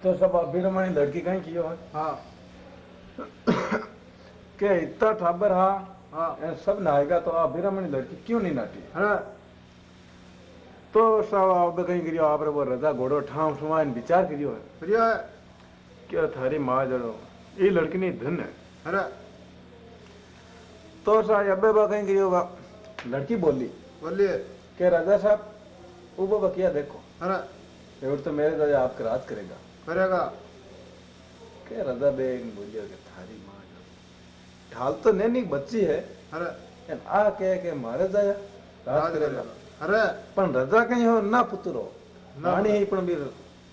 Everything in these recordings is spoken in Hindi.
तो सब अभिरमणी लड़की कहीं कियो है हाँ। के इतना ठाबर हा? हाँ। ए सब नाएगा तो अभिरमणी लड़की क्यों नहीं नाटी अरे। तो सब अब कहीं करियो आप वो रजा घोड़ो ठाम ठुमान विचार करियो है प्रिय है कि थारी माँ जड़ो ये लड़की नहीं धन है। अरे। तो सा अबे बा कहीं करियो बा लड़की बोली बोलिए के राजा साहब वो बा किया देखो। अरे। और तो मेरे दादा आपका राज करेगा। फरेगा के रदा बेग बोलियो के थारी माँ ढाल तो ने बच्ची है अरे आ के के मारे जाया रात्रि अरे पण रदा कहीं हो ना पुत्रो नानी ही पण भी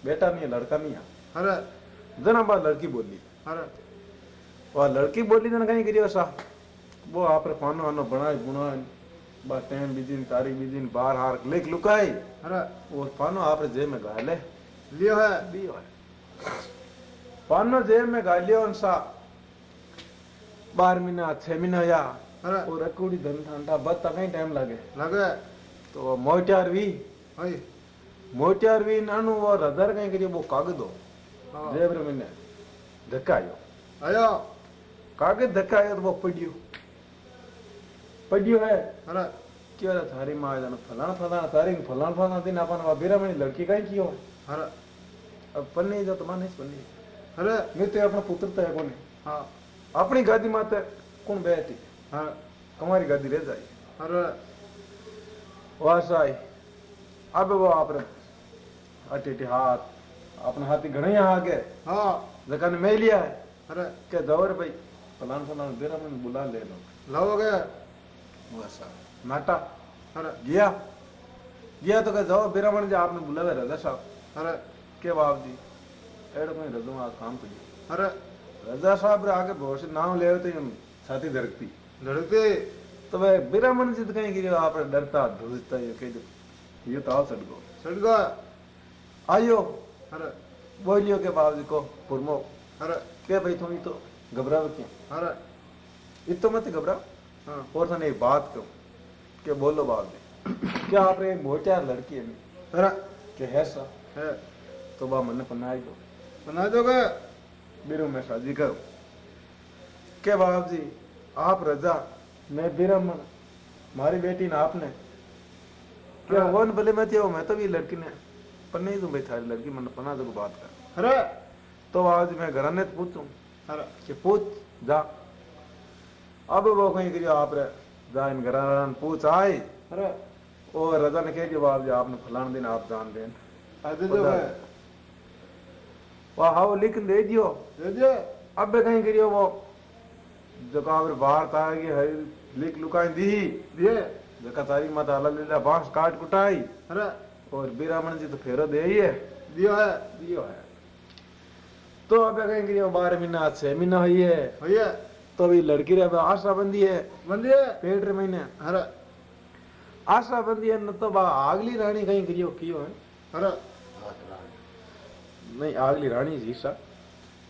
बेटा नहीं लड़का नहीं अरे जना बा लड़की बोली अरे वो लड़की बोली ने कहीं करियो सा वो आप रे फानो हनो बनाए गुणा बा टाइम बिज़ी तारीख बिज़ी बार हार लिख लुकाई अरे वो फानो आप रे जेब में गाले लियो है लियो है फानो जेब में गालियो सा बार महीना छह महीना या और रकुड़ी धन ठंडा बत कहीं टाइम लगे। लगे। तो मोटियार वी भाई मोटियार वी नानु वो रदर कहीं करियो वो कागदो हाँ। जेब में मैंने धक्कायो आयो। कागज़ धक्कायो तो वो पड़ियो पड़ियो है। क्या रे थारी माँ जानो फलाना फलाना तारीख फलाना फलाना बीरामणी कियो अरे पन्नी जो तुम्हारे नहीं पन्नी अरे मैं तो अपना पुत्र तो है कोने? हाँ अपनी गादी माते कौन बैठी? अरे हमारी गादी रह जाए अरे। वासाई अब वो आप अटी अटी हाथ। अपने हाथी घणे आ गए हाँ। जगह ने मैं लिया है। अरे। क्या दौर भाई फलाना फलाना बीरामणी बुला ले लो। लाओगे वैसा नाटा। तो के बाप जी एड़ कोई रजो आज काम करियो अरे। राजा साहब रे आगे बहुत से नाम ले तो हम छाती धड़कती। लड़के तो वह बीरामण जी तो कहीं गिरियो आप डरता धुजता ये कह दो ये तो आओ सड़को सड़ गया आयो अरे। बोलियो के बाप जी को पुरमो। अरे। के भाई तुम तो घबराओ क्यों? अरे। ये तो मत घबराओ। हाँ। और थाने एक बात कहूँ के बोलो बाप जी क्या आप रे मोटियार लड़की है? अरे। के है सा? है। तो बा मन पनाई दो। बना दोगे? बीरू में शादी करो। के बाप जी आप रजा मैं बीरमन मारी बेटी ने आपने। क्या हाँ। वो न भले मैं थी मैं तो भी लड़की ने। पर नहीं दूँ भाई थारी लड़की मन पना दो बात कर। अरे। तो आज मैं घर ने पूछूँ। अरे। कि पूछ जा। अब वो कहीं करियो आप रे जा इन घर पूछ आए। अरे। ओ रजा ने कह दिया बाप जी आपने फलाना दिन आप जान देन। आदि जो है वह हाउ लिख दे दियो। दे दिए अब भी कहीं करियो वो। जगह आप बाहर था कि है लिख लुकाई दी। दिए। जगह तारी माता अल्लाह लीला बाँस काट कुटाई। अरे। और बीरामण जी तो फेरो दे ही है। दियो है। दियो है। तो अब कहीं करियो बारह महीना छह महीना हुई है। भैया तो अभी लड़की रे अबे आशा बंदी है। बंदिए पेट रे महीने। अरे। आशा बंदी है न तो बा आगली रानी कहीं करियो कियो है। अरे। नहीं आगली रानी जी सा।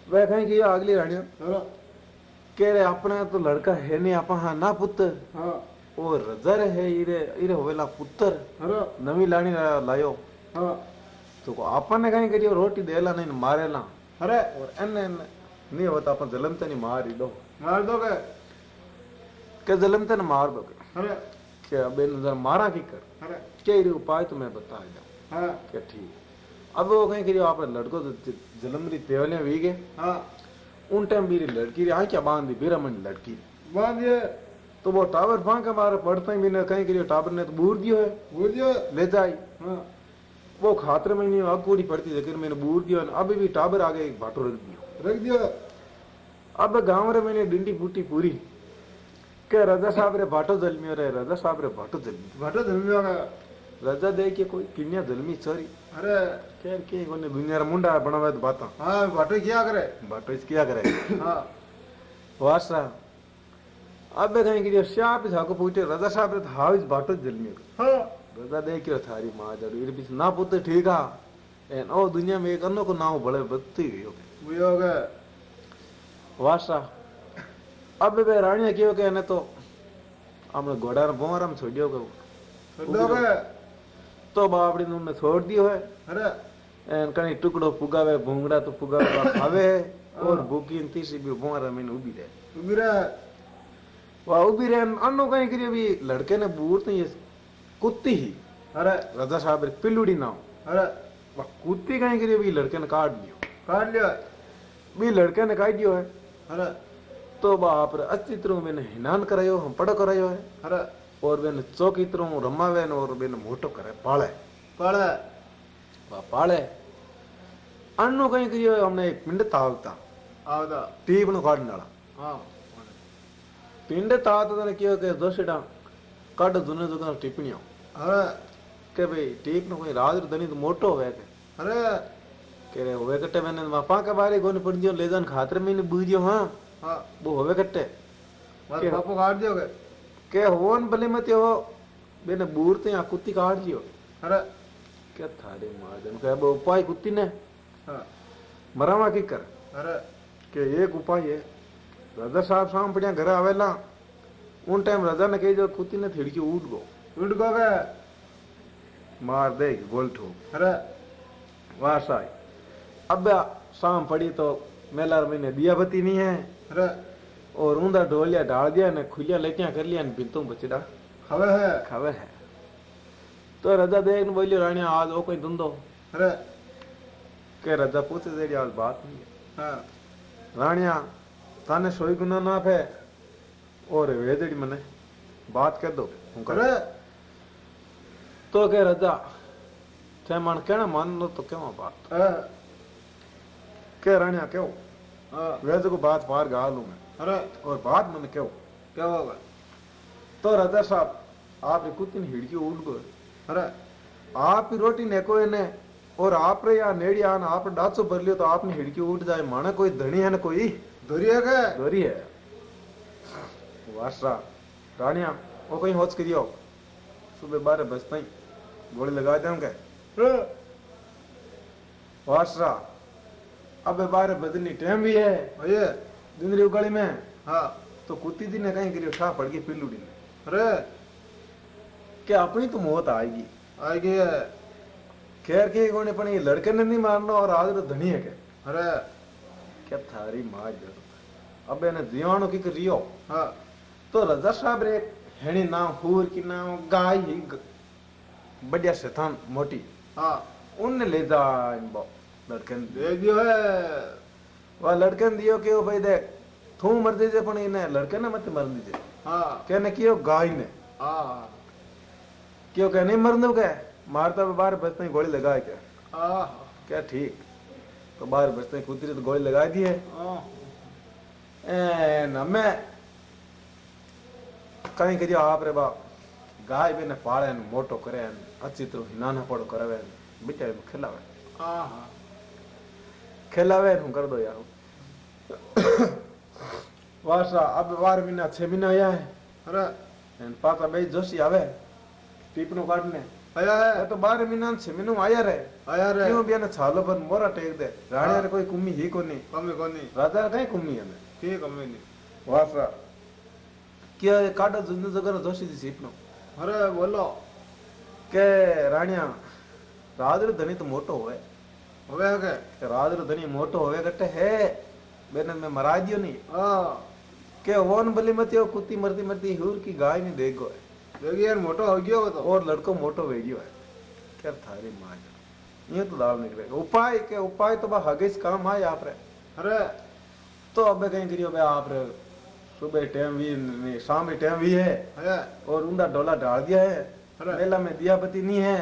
वह कहीं कियो आगली रानी कह रहे अपना तो लड़का है नहीं आपा हाँ ना पुत्र। हाँ। ओ रजर है इरे इरे होवेला पुत्र। नवी लानी लायो। हाँ। तो को आपन ने कहीं करियो रोटी देला नहीं मारेला। अरे। और एने एने नहीं होता अपन जलम ते नहीं मार दो मार दोगे? के जलम ते न मार दो अरे। के अब इन जरा मारा की कर। अरे। के इरे उपाय तो मैं बता दो हाँ। के ठीक। अब वो कहीं करियो आप लड़को तो ज- जलम री तेवले वी गए। हाँ। उन टाइम मेरी लड़की री आँखें बाँध दी बीरमन लड़की। बांधिए तो वो टावर फांका मारे पड़ते ही भी ने कहीं करियो टावर ने तो बूर दियो है। बोल दियो ले जाई। हाँ। वो खातर में नहीं अकूड़ी पड़ती लेकिन मैंने बूर दियो अभी भी टाबर आगे एक भाटो रख दियो। रख दियो अब गाँव रे मैंने डिंडी फूटी पूरी। के राजा साहब रे भाटो जलमियो रे राजा साहब रे भाटो जलमी घटो धर्मी होगा राजा दे के कोई किन्या जलमी चोरी। अरे खैर के कोने दुनिया रे मुंडा बनावे तो बाता। हाँ घटो क्या करे। भाटो इस किया करे। हाँ। वासा अब कहीं कि श्याप झाको पूछे राजा साहब रे हाउ इस भाटो जलमियो हाँ। राजा दे के थारी माँ ज़रूर इर बीच ना पुत्र ठीक आ। एन ओ दुनिया में एक अन्नो को नाव बड़े बत्ती गयो वो होगा वासा अब वे राणिया क्यों के ने तो हमने घोड़ा ने बोराम छोड़ियो गयो कर दोगे तो बापड़ी ने उन्हें छोड़ दियो है अरे एन कहीं टुकड़ो पुगावे भूंगड़ा तो पुगावे बा खावे और भूखी न तीसरी भी भुआरा में उभी रहे ઊભી રહે वह उभी रहे अन्नो कहीं करिए भी लड़के ने बूढ़ तो ये कुत्ती ही અરે राजा साहब रे पिल्लुड़ी ना हो અરે वह कुत्ती कहीं करिए भी लड़के ने काट दियो કાઢ લ્યો भी लड़के ने काट दियो है અરે तो बाप रे अस्तित्व मैंने हिनान करायो हम पड़ो करायो है અરે ઓર ચોકી તરું હું રમાવે ને ઓર બેન મોટો કરે પાળે પાળે પાળે આનું કંઈ કર્યું અમને એક પિંડ તાવતા આવતા ટીવનું કાઢનાળા પિંડ તાવતા કહ્યું કે દોષીડા કાઢ જૂને જૂના ટિપ્પણીઓ અરે કે ભાઈ ટીપનો કોઈ રાજ ધનિત મોટો હોય કે અરે કે હવે કટ્ટે મેને બાપા કે બારે ગોને પડી ગયો લઈ જવાનું ખાતર મેં બૂજ્યો હા બહુ હવે કટ્ટે બાપુ કાઢ દો કે के होवन भले मत हो बेने बूढ़ते या कुत्ती काट दियो અરે क्या थारे मार देन के बो उपाय कुत्ती ने હા मरावा की कर અરે કે એક ઉપાય है રાજા સાહેબ સામ પડ્યા ઘરે આવેલા ઉન ટાઈમ રાજા ને કહી દો કુતી ને થીડકી ઉઠ ગો ઉઠ ગો કે मार दे गोलठो અરે वाह साई अब शाम पड़ी तो मेलार महीने दिया बत्ती नहीं है અરે और ऊंधा डोलिया डाल दिया ने खुलिया लेटिया कर लिया ने बिंतू बचड़ा। खबर है। खबर है। तो राजा देख ने बोलियो रानी आज ओ कोई धंधो। अरे। के राजा पूछे जेडी आज बात नहीं है। हाँ। रानिया थाने सोई गुना ना फे और वेदड़ी मने बात कर दो अरे। तो के राजा थे मन कहना मान लो तो क्यों बात? के रानिया क्यों हाँ। वेद को बात पार गा लू मैं। र और बाद मन क्यों? क्या होगा तो राजा साहब आप कुतिन हिड़की उल्गो अरे आप रोटी नेको ने और आप रे या नेड़िया ने आप डाचो भर लियो तो आपने हिड़की उठ जाए माने कोई धनी है ना कोई? धोरी है क्या? धोरी है। वाशरा रानिया वो कहीं होच करियो सुबह बारह बज पाई गोली लगा दें क्या? हाँ। वाशरा अब बारह बजनी टाइम भी है। भैया। ભાઈએ जिंदरी उगाड़ी में હા तो कुत्ती दी ने कहीं करियो ठा पड़ गई पिल्लूड़ी ने અરે कि अपनी तो मौत आएगी આવી ગઈ હે खैर के कोने पण ये लड़के ने नहीं मारना और आज तो धनी है के અરે क्या थारी माँ जरूरत अब એને જીવાણું કીક रियो હા तो रजा साहब रे हेणी नाम हूर की नाम गाय ही ग- बढ़िया शैतान मोटी હા उनने ले जा इन बो लड़के ने દે દ્યો હે वह लड़के ने दियो के भाई दे थू मर दीजे पण इने लड़के ने मत मर दीजे हाँ। कहने कियो गाय ने। हाँ। क्यों नहीं मरने के मारता तो बार बचते ही गोली लगा के। हाँ। क्या ठीक तो बाहर बचते कुतरी तो गोली लगा दी है। हाँ। मैं कहीं करियो आप रे बाप गाय भी ने पाले मोटो करे अच्छी तरह हिनाना पड़ो करवे बिचारे खिलावे। हाँ, खेलावे हूँ कर दो यार वासा अब वार महीना छह महीना आया है अरे पाता भाई जोशी आवे पीपनो काटने आया है तो बारह महीना छह महीने आया रे आया रे क्यों बियाने छालो पर मोरा टेक दे राणा रे कोई कुम्मी ही कोनी कमी कोनी राजा रे कहीं कुम्मी है ठीक कमी नहीं वासा क्या काटो ज़िंदगी जगह जोशी जी सीपनो अरे बोलो के राणिया राज धनी तो मोटो हुए राजर धनी मोटो होवे कटे है बेने में मरा दियो नहीं हाँ के ओन बली मतियो कुत्ती मरती मरती हूर की गाय नहीं देखो है देखिए यार मोटो हो गयो तो और लड़को मोटो हो गयो है क्या थारी माँ ये तो दाल निकले उपाय के उपाय तो बा हगेस काम है आप रे अरे तो अब कहीं करियो बे आप रे सुबह टाइम भी नहीं शाम भी टाइम भी है और उंदा डोला डाल दिया है मेला में दिया पति नहीं है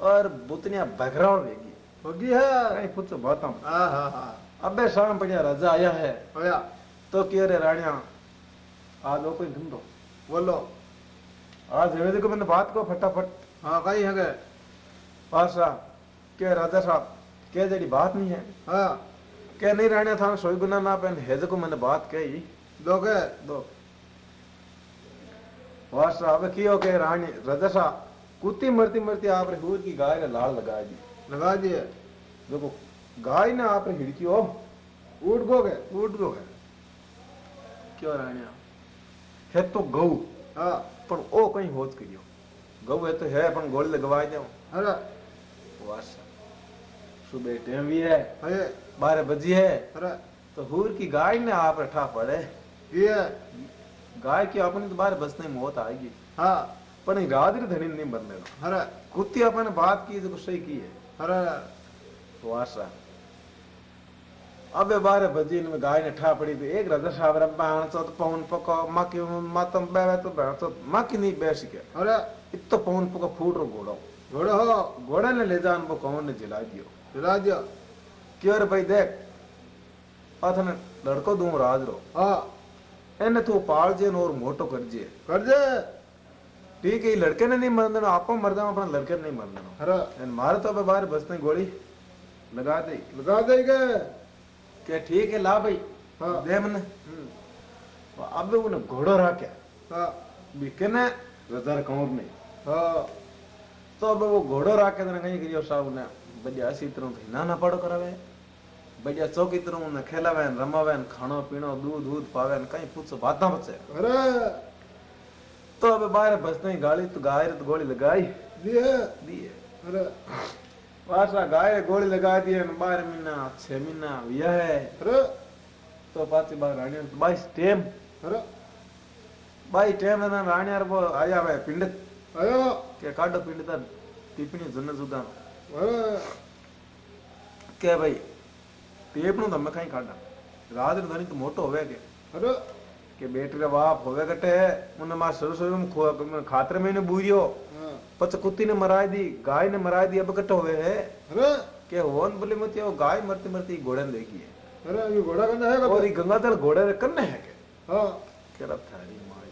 और बुतनिया बघराव भी होगी है। नहीं पूछो बात बहुत अबे शाम पड़िया राजा आया है। आया। तो कि रे राणिया? आज कोई धंधो। बोलो। आज हवे देखो मैंने बात को फटाफट। हाँ कही है पाशा के राजा साहब? के जड़ी बात नहीं है? हाँ। के नहीं राणिया था सोई बिना ना पहन हेज को मैंने बात कही? दो के? दो। वाह साहब की हो के राणी? राजा साहब कुत्ती मरती मरती आप हूर की गाय ने लाल लगा दी। लगा दिए देखो गाय ना आप हिड़की हो उठ गो गए। उठ गो गए। क्यों राणिया? है तो गऊ। हाँ। पर ओ कहीं होत करियो गऊ है तो है अपन गोल लगवा दे अरे। वास। सुबह टाइम भी है अरे। बारह बजी है। अरे। तो हूर की गाय ने आप रठा पड़े। ये गाय की अपने तो बारह बजने में मौत आएगी। हाँ। पर रात धनी नहीं बनने अरे। कुत्ती अपन बात की तो सही की है। अरे तो आशा अब बारे भजीन में गाय ने ठा पड़ी थी एक राजा सावरा बहन चो तो पौन पको माँ की माँ तुम बैवे तो बहन चो माँ की नहीं बैस गया अरे। इतो पौन पको फूट रो घोड़ो। घोड़ो हो। घोड़े ने ले जान को कौन ने जिला दियो? जिला दियो। क्यों रे भाई देख? अथन लड़को दूँ राज रो। हाँ। एने तू पाल मोटो कर ठीक है लड़के ने नहीं मरना मर जाओ अपना लड़के ने नहीं मर देना मारे तो बाहर बसते गोली लगा दे। लगा देगा क्या ठीक है ला भाई। हाँ। दे हम्म। तो अब उन्हें घोड़ो रहा क्या? हाँ। बिकने रजार कमर में हाँ? तो अब वो घोड़ो रहा तो कहीं करियो साहब ने बजा ऐसी तरह तो ना ना पड़ो करावे। बजा चौकी तरह उन्हें खेलावे रमावे खानो पीनो दूध दूध पावे कहीं पूछो बात ना बचे अरे। तो अब बाहर बसने गाली तो गाय तो गोली लगाई। वासा गाय गोली लगा दी है बारह महीना छह महीना यह है। तो पाती बार रानिया तो बाईस टेम बाई टेम है ना रानिया रो आया भाई पिंड। आयो। के काटो पिंड ता टिपणी जन्नत जुदा क्या भाई टेप नु तो मैं कहीं काटा रात नु धनी तो मोटो होवे के। अरे। કે બેટરી બાપ હોવે કટે મને માં શરૂ શરૂ में खो- खातर में ने बूरियो हाँ પછી कुत्ती ने मराई दी गाय ने मराई दी अब कट होवे है अरे કે होन बोले मत वो गाय मरती मरती घोड़े ने देखी है अरे ये घोड़ा करना है और कब ये गंगाधर घोड़े रे कन्ने है के हाँ કે રબ થારી માય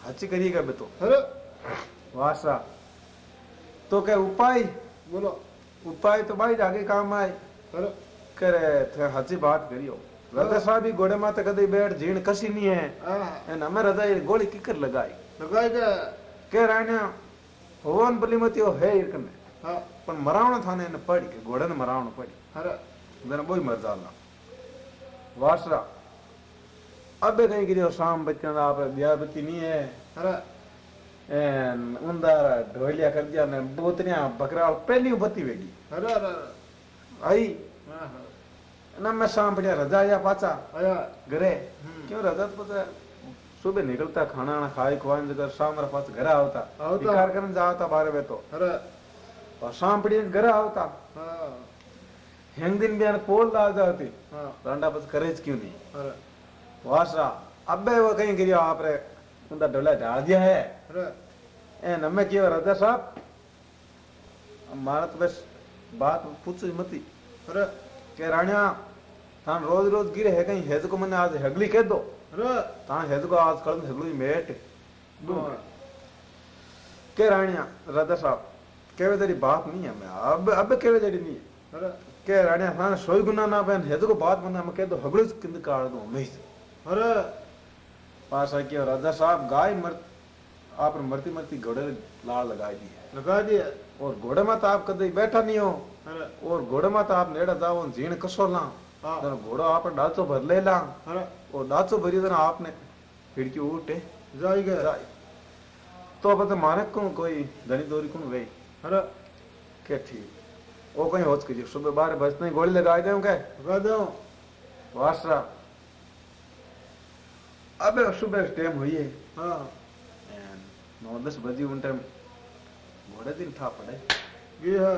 હાચી કરી કે બેતો अरे વાસા તો કે ઉપાય बोलो ઉપાય તો ભાઈ આગે કામ આય अरे કરે थे હાચી बात करियो रजा साहब घोड़े माते कदे बैठ जीण कसी नहीं है एन हमें ये गोली किकर लगाई लगाएगा के राण्या होवन बली मती हो है इरकने पण मरावण थाने ने पड़ी के घोड़े ने मरावण पड़ी अरे जरा बोई मर जाला वासरा अबे कहीं गिरियो शाम बच्चों आप बत्ती नहीं है अरे एन उंदारा ढोलिया कर दिया ने बोतनिया बकरा पहली बत्ती वेगी अरे अरे आई ना मैं शाम बढ़िया रजा आया पाचा आया घरे। क्यों रजा तो पता है, सुबह निकलता खाना वाना खाई खुआन जगह शाम मेरे पास घर आवता। विकार करने जाता बारह बजे तो और शाम पड़ी घर आवता हाँ हेंग दिन भी पोल ला जाती हाँ रांडा बस क्यों नहीं अरे वासरा अबे वो कहीं गिरियो आप रे उनका डोला डाल दिया है ए नमे क्यों रजा साहब मारा तो बस बात पूछो ही मती अरे के राणिया थान रोज रोज गिरे है कहीं हेज को मैंने आज हगली कह दो। तान हेज को आज कल हगली मेट। हाँ के राणिया राजा साहब केवे तेरी बात नहीं है मैं अब अब केवे तेरी नहीं है। के राणिया थान सोई गुना ना बहन हेज को बात मना मैं कह दो हगली किंद काट दो मैं अरे पास है राजा साहब गाय मर आपने मरती मरती घोड़े लाड़ लगा दी है। लगा दिया और घोड़े में तो आप कदे बैठा नहीं हो। और घोड़े में तो आप नेड़ा जाओ जीण कसो ला। हाँ। घोड़ो आप डाचो भर ले ला। और डाचो भरी जन आपने। खिड़की उठे। तो अब तो माने कौन कोई धनी दोरी कौन गई अरे। के ठीक? वो कहीं होच कीजिए। सुबह बारह बजते ही गोली लगाए दे क्या? लगा दो वासरा। अबे सुबह टाइम हुई है। हाँ। नौ दस बजे उन टाइम घोड़े दिन ठा पड़े। ये है।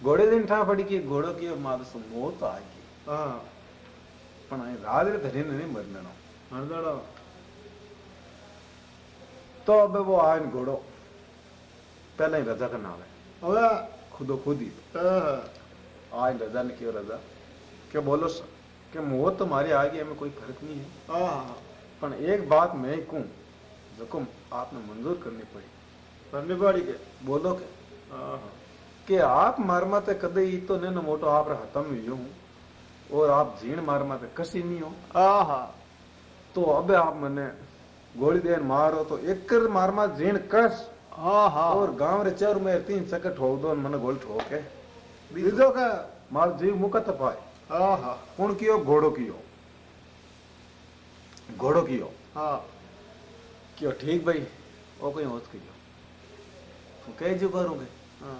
ಗೋಡೆದಿಂಠ ಪಡಿಕೆ ಗೋಡೋಕೆ ಮಾದಸು ಮೂತು ಹಾಕಿ ಪಣ ರಾತ್ರಿ ಧರಿನೇ ಮರ್ದಣೋ ಮರ್ದಣೋ तो अब वो आयन घोड़ो। पहले ही रजा का नाम है। खुदो खुद ही। हाँ। आयन रजा ने क्यों रजा? क्या बोलो सर क्या मोह तुम्हारे तो आ गया हमें कोई फ़र्क नहीं है। हाँ। पर एक बात मैं ही कहूँ जकुम आपने मंजूर करनी पड़ी। करनी पड़ी के। बोलो के। हाँ। કે આપ મારમાં તે કદે ઈ તો ને મોટો આપણે હતમ યું और आप झीण मारमा पे कसी नहीं हो हाँ हाँ तो अबे आप मने गोली देन मारो तो एक मारमा झीण कस हाँ हाँ और गांव रे चार में तीन चक्कर ठोक दो मने गोली ठोके बीजो का मार जीव मुका तपाए हाँ हाँ कौन कियो घोड़ो कियो घोड़ो कियो हाँ कियो ठीक भाई ओ कोई होत कियो तो कह जो करोगे हाँ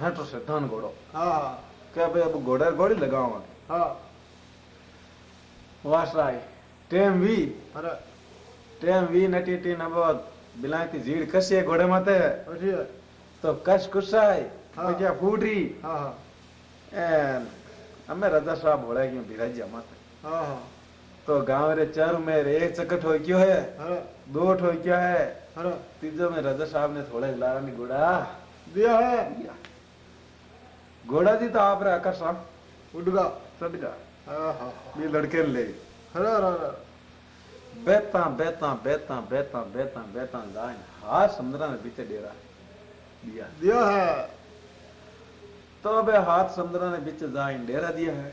हटो शैतान घोड़ो। हाँ। क्या भाई अब घोड़ा घोड़ी लगाओ हाँ। वास राय टेम वी। अरे। टेम वी नटी टीन अब बिलाती जीड़ कसी है घोड़े माते है। तो कश कस है। हाँ। क्या फूटी हमें हाँ, हाँ। राजा साहब होड़ा क्यों बिराजिया हाँ तो गाँव रे चार में रे एक चक्कर ठोक क्यों है? हाँ। दो ठोक क्या है? हाँ। तीजो में रजा साहब ने थोड़ा हिलारा नहीं गुड़ा दिया है। दिया। घोड़ा जी तो आप रहा कर साहब उडगा सदगा ये लड़के ले। हरा हरा बैता बैता बैता बैता बैता बैता लाइन। हा समुद्रा में बीते डेरा। दिया। दिया है। तो अब हाथ समुद्रा ने बीच जाए डेरा दिया है।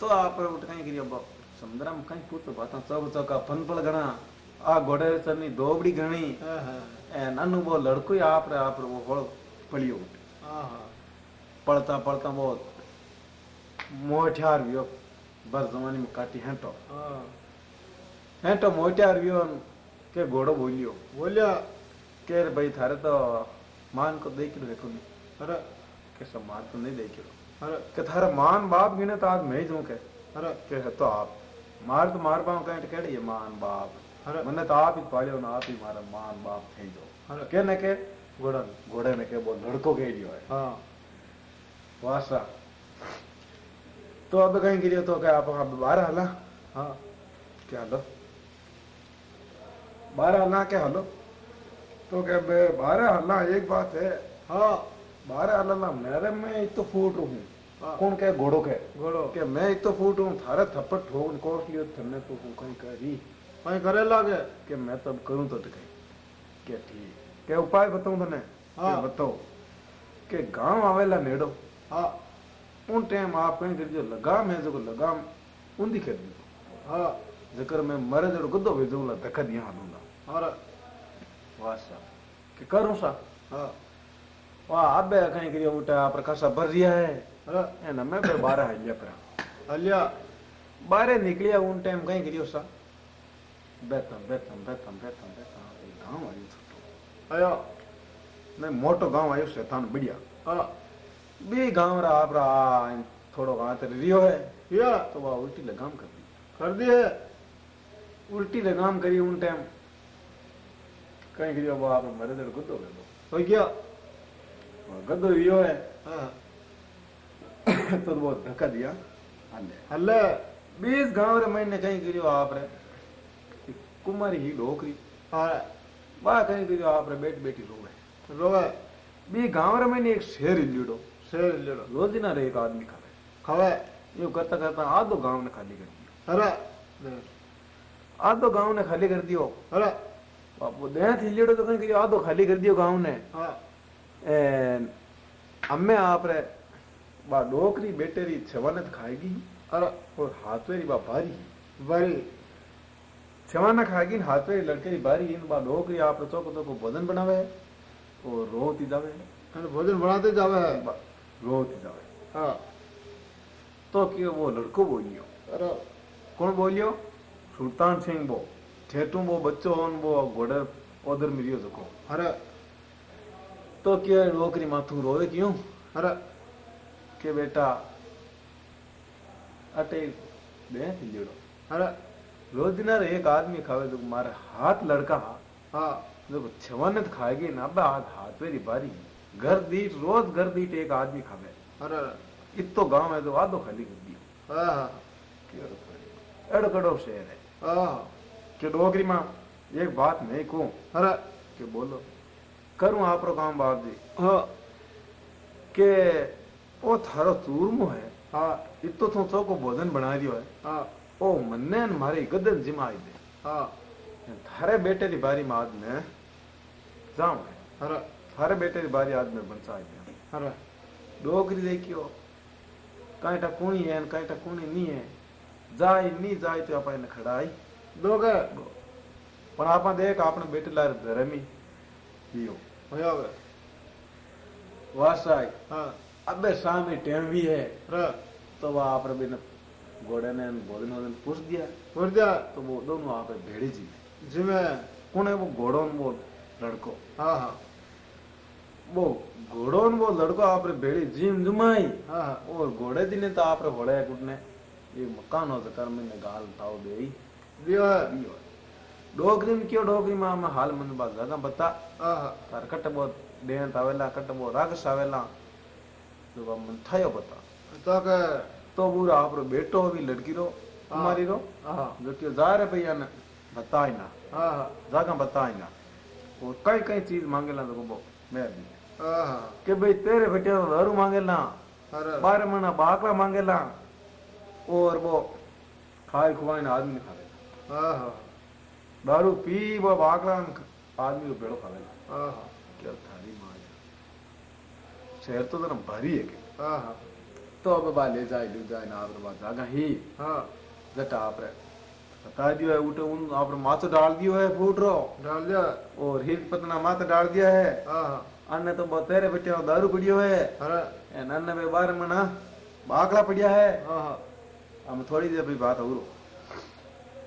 तो आप उठ कहीं करियो समुद्रा में कहीं पूत बात सब तो चौक चौक फनफल गणा आ घोड़े चरनी दोबड़ी घणी। ए नन्हू वो लड़को ही आप रे आप रे वो होल पलियो उठ। पढ़ता पढ़ता बहुत। मोहठ्यार भी हो बस जमाने में काटी हेटो। हेटो हाँ। मोहठ्यार भी हो के घोड़ो बोलियो। बोलिया के भाई थारे तो मान को देख लो देखो नहीं। अरे के सब मान तो नहीं देख लो। अरे के थारा मान बाप गिने तो आज मैं जो के। अरे के है तो आप। मार तो मार पाऊँ कहीं कह रही मान बाप। अरे। मैंने तो आप ही पालियो ना आप ही मारा मान बाप थे जो। अरे। के न के घोड़ा घोड़े ने के बोल लड़को कह दियो है हाँ। वासा तो अब कहीं के लिए तो क्या आप आप बारह हला हाँ क्या हलो बारह हला क्या हलो तो क्या बारह हला एक बात है हाँ बारह हला ना मेरे में एक तो फूट हूँ कौन क्या घोड़ो के घोड़ो के मैं एक तो फूट हूँ थारे थप्पड़ ठोक कोस लियो थमने तो हूँ कहीं करी कहीं करे लागे के मैं तब करूँ तो कहीं क्या ठीक क्या उपाय बताऊँ तने हाँ बताओ के गाँव आवेला नेड़ो हाँ उन टाइम आप कहीं कर जो लगाम है, जो लगाम उन्दी कर दी हाँ ज़िक्र में मरे जड़ गुदो भी दूँगा धक्का दिया हालूँगा और वाह सा कि करूँ सा हाँ। वाह अब कहीं करियो उठा, प्रकाशा भर रिया है। हाँ। है। ना, मैं पर बारह हलिया पर हलिया बारह निकलिया उन टाइम कहीं करियो सा बेतम बेतम बेतम बेतम बेतम गाँव आयो छोटो आया। नहीं, मोटो गाँव आयो, शैतान बढ़िया। हाँ। बी गाँव रा आप रा थोड़ो गाँव तेरे रियो है। યા तो वह उल्टी लगाम कर दी। कर दी है। उल्टी लगाम करी उन टाइम। कहीं करियो वो आप मरे दर गुद्दो गदो हो गया। गद्दो रियो है। हाँ। तो वो धक्का दिया। हाले हल्ले। बीस गाँव रे मैंने कहीं करियो आप रे कुमारी ही डोकरी हाँ। वाह कहीं करियो आप रे बैठ बैठी रोवे रोवे बी गाँव रे मैंने एक शेर रोज ना रे एक आदमी खावे खवे यूँ करता करता आधो गाँव ने खाली कर दियो। अरे आधो गाँव ने खाली कर दियो। अरे। बापू दे थी लियो तो कहीं करियो आधो खाली कर दियो गाँव ने। हाँ। अम्मे आप रे बा डोकरी बेटेरी छवानत खाएगी। अरे। और हाथवेरी बा भारी बड़ी छवाना खाएगी न हाथवेरी लड़के की बारी। इन बा डोकरी आप रे चौक तो को भोजन बनावे और रोती जावे। भोजन बनाते जावे। है बा- जावे हाँ। तो क्यों वो लड़को बोलियो? अरे। कौन बोलियो? सुल्तान सिंह बो ठेठू वो बच्चो होन वो घोड़े ओदर मिलियो जको अरे। तो क्या डोकरी माथू रोवे क्यों? अरे। के बेटा अटे दे लियो अरे। रोज दिन एक आदमी खावे तो मारे हाथ लड़का हा। हाँ। देखो छवनत खाएगी ना अब हाथ हाथ मेरी बारी घर दीट रोज घर दीट एक आदमी खावे। इतो गाँव है तो आधो खाली कर दियो हाँ। हाँ अड़कड़ो शहर है। हाँ। कि डोगरी माँ एक बात मैं कहूँ अरे। कि बोलो करूँ आप काम बाप जी? हाँ। के ओ थारो चूरमो है हाँ। इतो तो चौको भोजन बना दियो है हाँ। ओ मन्ने न मारी गदन जिमाई दे। हाँ। थारे बेटे री बारी में आज में जाऊँ। अरे। हर बेटे की बारी आदमी बनता गया। हर। डोगरी देखियो काई टकुणी है काई टकुणी नहीं है। जाए नहीं जाए तो आप ने खड़ाई। डोग। पर आप देख आपने बेटे लार धर्मी। लियो होयो वासाई हाँ। अबे टेम भी है। र। तो वह आप रबी ने घोड़े ने बोधन पूछ दिया। दिया। तो वो दोनों आप भेड़ी जी। जी में कौन है वो घोड़ों वो लड़को? हाँ हाँ। वो घोड़ो वो लड़को आपरे भेड़ी जीम जुमाई। हाँ हाँ। और घोड़े जी ने तो आपरे घोड़े कुटने ये मकान हो सकर मैंने गाल ही। दियो डोगरी में क्यों डोगरी में हम हाल मन बात ज़्यादा बता? हाँ तार कट बहुत डेंट आवेला कट बहुत रागस आवेला जो वो मन थायो बता। तो के तो पूरा आपरो बेटो भी लड़की रो हमारी रो। हाँ जो कि जा रहे भैया ने बताई ना। जागा बताई ना। और कई कई चीज़ मांगेला तो वो मैं भी। કે ભાઈ તેરે ભટિયા દારૂ માંગેલા अरे બાર મહિના બાકડા માંગેલા और वो खाए खुआए ने आदमी ने खावेला हाँ हाँ दारू पी वो बाकड़ा ने आदमी को बेड़ो खावेला हाँ हाँ क्या थारी माँ शहर तो जरा भारी है के हाँ हाँ तो अब बा ले जाए ले जाए ना आपरे बात जागा ही हाँ जटा आपरे बता दियो है उठे उन आपरे माथो डाल दियो है फूट रो डाल दिया और हिर पतना माथे डाल दिया है हाँ हाँ तो बहुत तेरे भटिया दारू पड़ियो है नन्ने बे बार मना बाकड़ा पड़िया है। हाँ हाँ। हम थोड़ी देर भी बात हो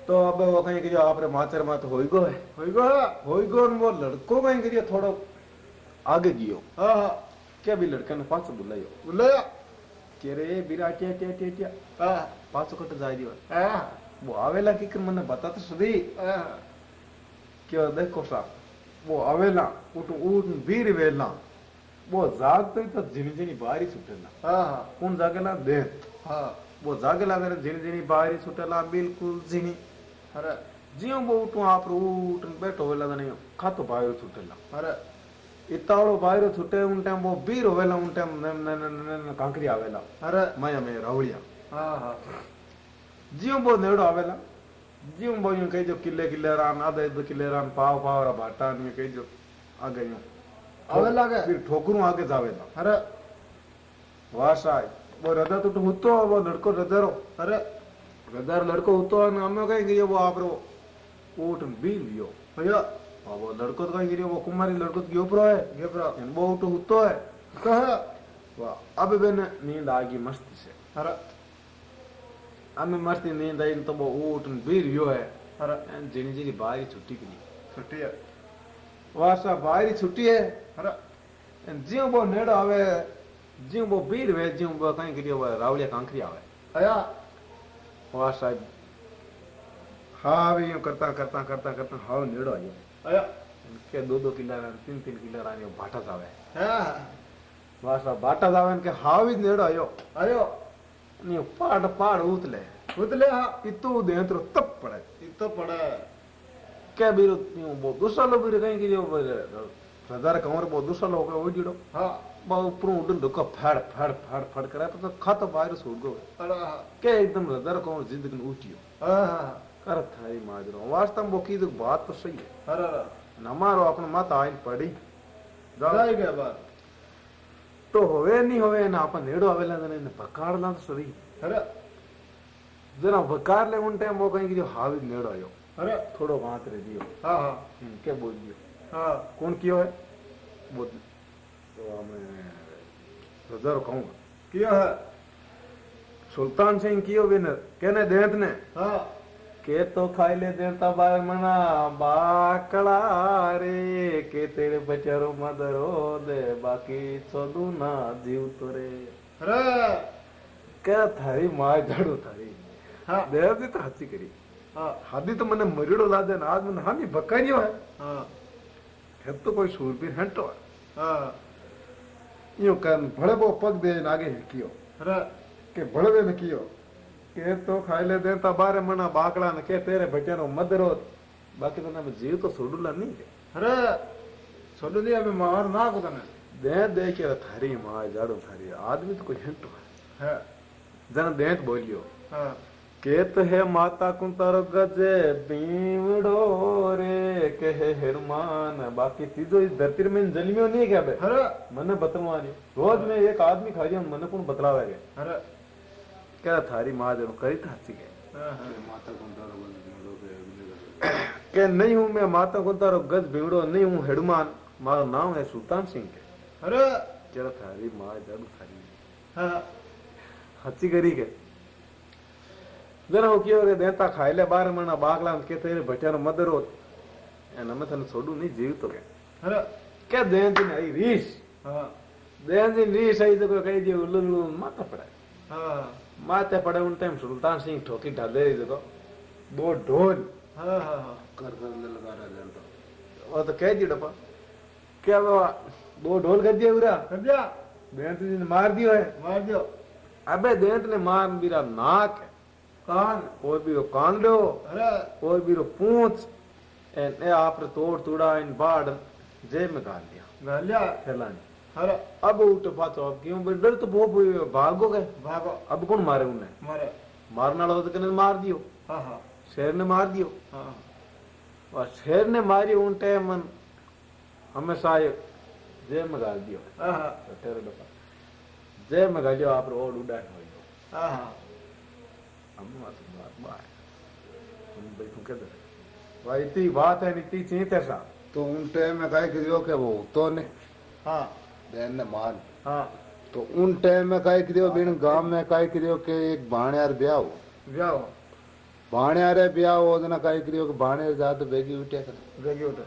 तो अब वो कहीं करियो आपरे माचर मात होई गो है। होई गो है। होई गो न वो लड़को कहीं करियो थोड़ो आगे गियो। हाँ हाँ। क्या भी लड़का ने पास बुलायो? बुलाया। के रे बिरा टिया टिया टिया हाँ। कट जाई दियो? हाँ वो आवेला की कर मने बता तो हाँ क्यों देखो सा वो आवेला उठ उठ बीर वेला वो जागते तो जिनी जिनी बारी छुटेला हाँ हाँ। कौन जागेला? दे हाँ। वो जागेला अगर जिनी जिनी बारी छुटेला बिल्कुल जिनी अरे। जियो वो उठू आप उठ बैठो वेला तो नहीं खातो बाहर छुटेला अरे। इतावड़ो बाहर छुटे उन टाइम वो बीर होवेला उन टाइम न न न न न कांकरी आवेला अरे। माया में रावड़िया हाँ हाँ। जियो वो नेड़ो आवेला जियो वो यूँ किले किले रान आधे आधे किले रान पाव पाव रा भाटा नी कही जो आगे यूँ आवे लागे फिर ठोकरू आगे जावेला अरे वासाय वो रदा तो हुतो वो लड़को रदरो अरे रदार लड़को हुतो ने हमें कहीं गयो वो आपरो ऊट बीर लियो भैया वो लड़को तो कहीं गिरियो वो कुमारी लड़को तो ऊपर है ये इन वो उठ हुतो है कहा वाह अब बेन नींद आ गई मस्ती से अरे हमें मस्ती नींद आई तो वो ऊट बीर लियो है। एन जिनी जिनी बाहरी छुट्टी की छुट्टी है। वासा बाहरी छुट्टी है। एन जियो वो नेड़ो आवे जियो वो बीर वे जियो वो कहीं गिरियो वो रावलिया कांकरी आवे। आया। वाह साहब। हाँ भी यूँ करता करता करता करता हाव नेड़ो आयो। आया के दो दो किला रन तीन तीन किला रन यो भाटा जावे। हाँ। वाह साहब भाटा जावे के हाव ही नेड़ो आयो। आयो। नी पाड़ पाड़ उतले उतले हाँ इतु देंतरो तप पड़े। इतो पड़ा। के बीरो वो दूसरा लो बीरो कहीं गिरियो हज़ार कमर वो दूसरा लो के ओडिड़ो हाँ। बा ऊपर उडन दुका फड़ फड़ फड़ फड़ करे तो खातो बाहर सूट गो अरे हाँ। के एकदम हज़ार कमर ज़िंदगी उठियो हाँ। हाँ कर थारी माजरो। वास्तव में वो की बात तो सही है। अरे नमारो अपने मत आइन पड़ी। गया बात? तो होवे नहीं होवे ना अपन नेड़ो आवेला ने ने पकाड़ ला तो सही अरे जरा बकार ले उन टाइम वो कहीं की जो हावी नेड़ो आयो अरे थोड़ो वहाँ रे दियो हाँ हाँ के बोल दियो हाँ कौन कियो है वो तो हमें हज़ार कहूँगा किया है सुल्तान सिंह कियो विनर के तो खाई ले देता बार मना बाकड़ा रे के तेरे बचारो मदरो दे बाकी छोदू ना जीव तो रे क्या थारी माय झाड़ू थारी? हाँ। देव दी तो हाथी करी। हाँ। हादी तो मने मरीड़ो ला दे आज मन हामी है हाँ। है तो कोई सूरबीर हंटो है। हाँ यूं कन भड़े वो पग दे आगे हिकियो अरे के भड़वे में कियो के तो खाई ले देता बारे मना बाकड़ा ने के तेरे बचारो मदरो बाकी तो ना जीव तो सोडूला नहीं है अरे छोड़ दिया अभी मार ना को तने दे दे के थारी माँ जाड़ो थारी आदमी तो कोई हिंटो है है जना देंत बोलियो हाँ કેત હે માતા કુંતારો ગજે બીવડો રે કે હે હેરમાન બાકી ત્રીજો ઇસ ધરતી में જન્મ્યો નહીં કે બે अरे મને બતલવાની રોજ મેં એક આદમી ખાઈ રહ્યો મને કોણ બતલાવે કે थारी माँ करी थाती के हाँ, हाँ। नहीं हूँ मैं माता को तारो गज बिगड़ो नहीं हूँ हेडमान। मारो नाम है सुल्तान सिंह के। अरे। क्या थारी माँ जब थारी हाँ। हच्ची करी के। जरा हो क्यों देता खाई ले बार मना बागला के तेरे बच्चा नो मदर। हो एना मैं छोड़ू नहीं जीव तो के। अरे। क्या देन दिन आई रीस। हाँ। देन दिन रीस आई तो कोई कही दियो उल्लू माता पड़ा हाँ। माते पड़े उन टाइम सुल्तान सिंह ठोकी ढाले देखो। वो ढोल। हाँ हाँ हाँ। कर ले लगा रहा जान तो। वो तो कह दिया डपा क्या वो वो ढोल कर दिया उरा कर दिया। देंट जी ने मार दियो है। मार दियो। अबे देंट ने मार मेरा नाक कान। कोई भी कान लो कोई भी तो पूंछ। एन ए आप तोड़ तोड़ा इन बाड़ जेब में गाल दिया। गाल दिया। फैलानी। अरे अब उठ बात अब क्यों? बंदर तो बहुत भागो गए। भागो अब कौन मारे उन्हें? मारे। मारने वाला तो कने मार दियो? हाँ हाँ। शेर ने मार दियो? हाँ। और शेर ने मारी उन टाइम मन हमेशा ये जय में गाल दियो। हाँ हाँ। तेरे डपा जय में गाल दियो आप रोड उड़ा हो हाँ हाँ। हम मत मार मार। हम बैठो के दे भाई इतनी बात है इतनी चीत है सा तो उन टाइम में कहे कि जो के वो तो ने हाँ। बहन ने मार हाँ। तो उन टाइम में काय करियो बिन गाँव में काय करियो के एक भाण्यार ब्याह हो। ब्याह हो। भाण्यारे ब्याह हो जना काय करियो के भाणेर जात बेगी उठे कर। बेगी उठे।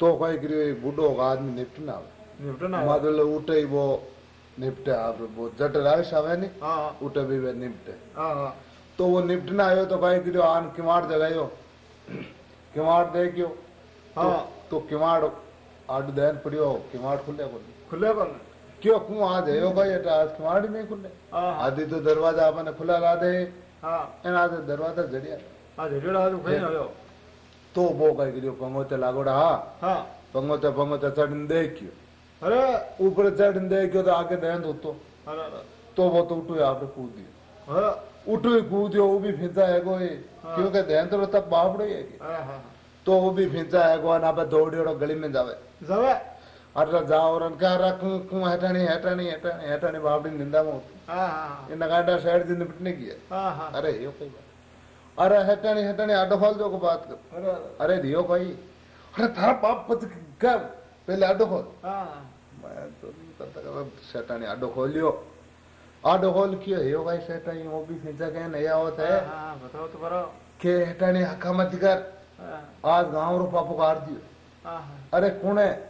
तो काय करियो एक का आदमी निपटना हो निपटना मतलब उठे ही वो निपटे आप वो जट राय सावे ने। हाँ हाँ। उठे भी वे निपटे। हाँ हाँ। तो वो निपटना आयो तो काय करियो आन किमाड़ जगायो। किमाड़ देखियो हाँ। तो, हाँ। तो किमाड़ आड़ देन पड़ियो किमाड़ खुले बोली खुले क्यों? क्यों आज है भाई एटा आज किवाड़ नहीं खुले। हाँ हाँ। तो दरवाज़ा आपने खुला ला दे। हाँ। आज दरवाज़ा जड़िया। आज हेडड़ा आज उखाई आयो तो वो काई करियो पंगोते लागोड़ा हा। हाँ। पंगोते पंगोते चढ़न दे क्यों? अरे। ऊपर चढ़न दे क्यों तो आगे देन तो। तो तो वो तो उठो आपने कूद दियो उठो ही कूदियो वो भी फिंसा है कोई। क्योंकि देन तो तब बापड़े है कि। हाँ। तो वो भी फिंसा है को ना पे दौड़ियो गली में जावे। जावे। में होती हाँ हाँ इन गाड़ा साइड दिन निपटने की है हाँ हाँ अरे यो कोई बात अरे हटानी हटानी आडो खोल दो को बात कर अरे दियो कोई अरे थारा पाप पत क्या पहले हाँ मैं तो नहीं करता कर शैतानी आडो खोलियो आडो खोल क्यों यो भाई शैतानी वो भी फिंसा के नया होता है हाँ हाँ बताओ तो करो के हटानी हका कर हाँ आज गाँव रो पापो काट दियो हाँ हाँ अरे कौन है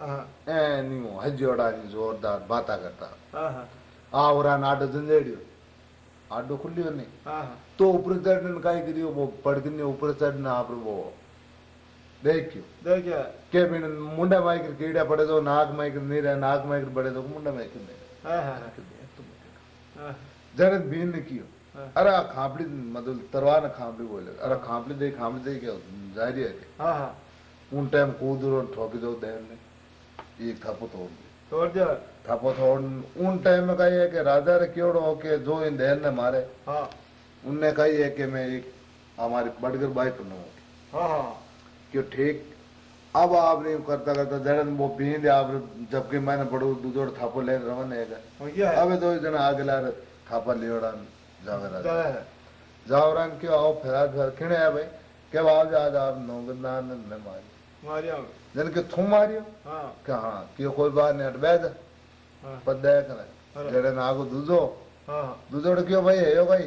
हाँ। जोरदार बाता करता। नहीं तो ऊपर चढ़ने काय करियो वो पड़कने ऊपर चढ़ना आप वो देखियो। देखिए के बिन मुंडा माइक कीड़ा पड़े तो नाक तो मुंडा माइक नहीं हाँ हाँ बीन ने कियो। हाँ। अरे खापड़ी मतलब तरवार ने खापड़ी बोले। अरे खापड़ी दे खापड़ी दे। क्या जारी है हाँ हाँ उन टाइम में कही है कि राजा रे क्योड़ो के जो इन देन ने मारे? हाँ। उनने कही है कि मैं एक हमारी बड़गर बाइक न हाँ हाँ। क्यों ठीक? अब आपने करता करता जड़न वो पींद आप जबकि मैंने बड़ो दूधोड़ थापो ले रवन है हो है। दो जना आगे ला थापा जावरान क्यों आओ? फिरा फिर खिणे है भाई? के आज आज आप नौगंदान ने मारी। मारिया जन के थू मारियो हाँ कि हाँ क्यों कोई बात नहीं अटबे जा हाँ पद्दे करे। जड़े नागो दूजो हाँ दूजोड़ क्यों भाई है यो भाई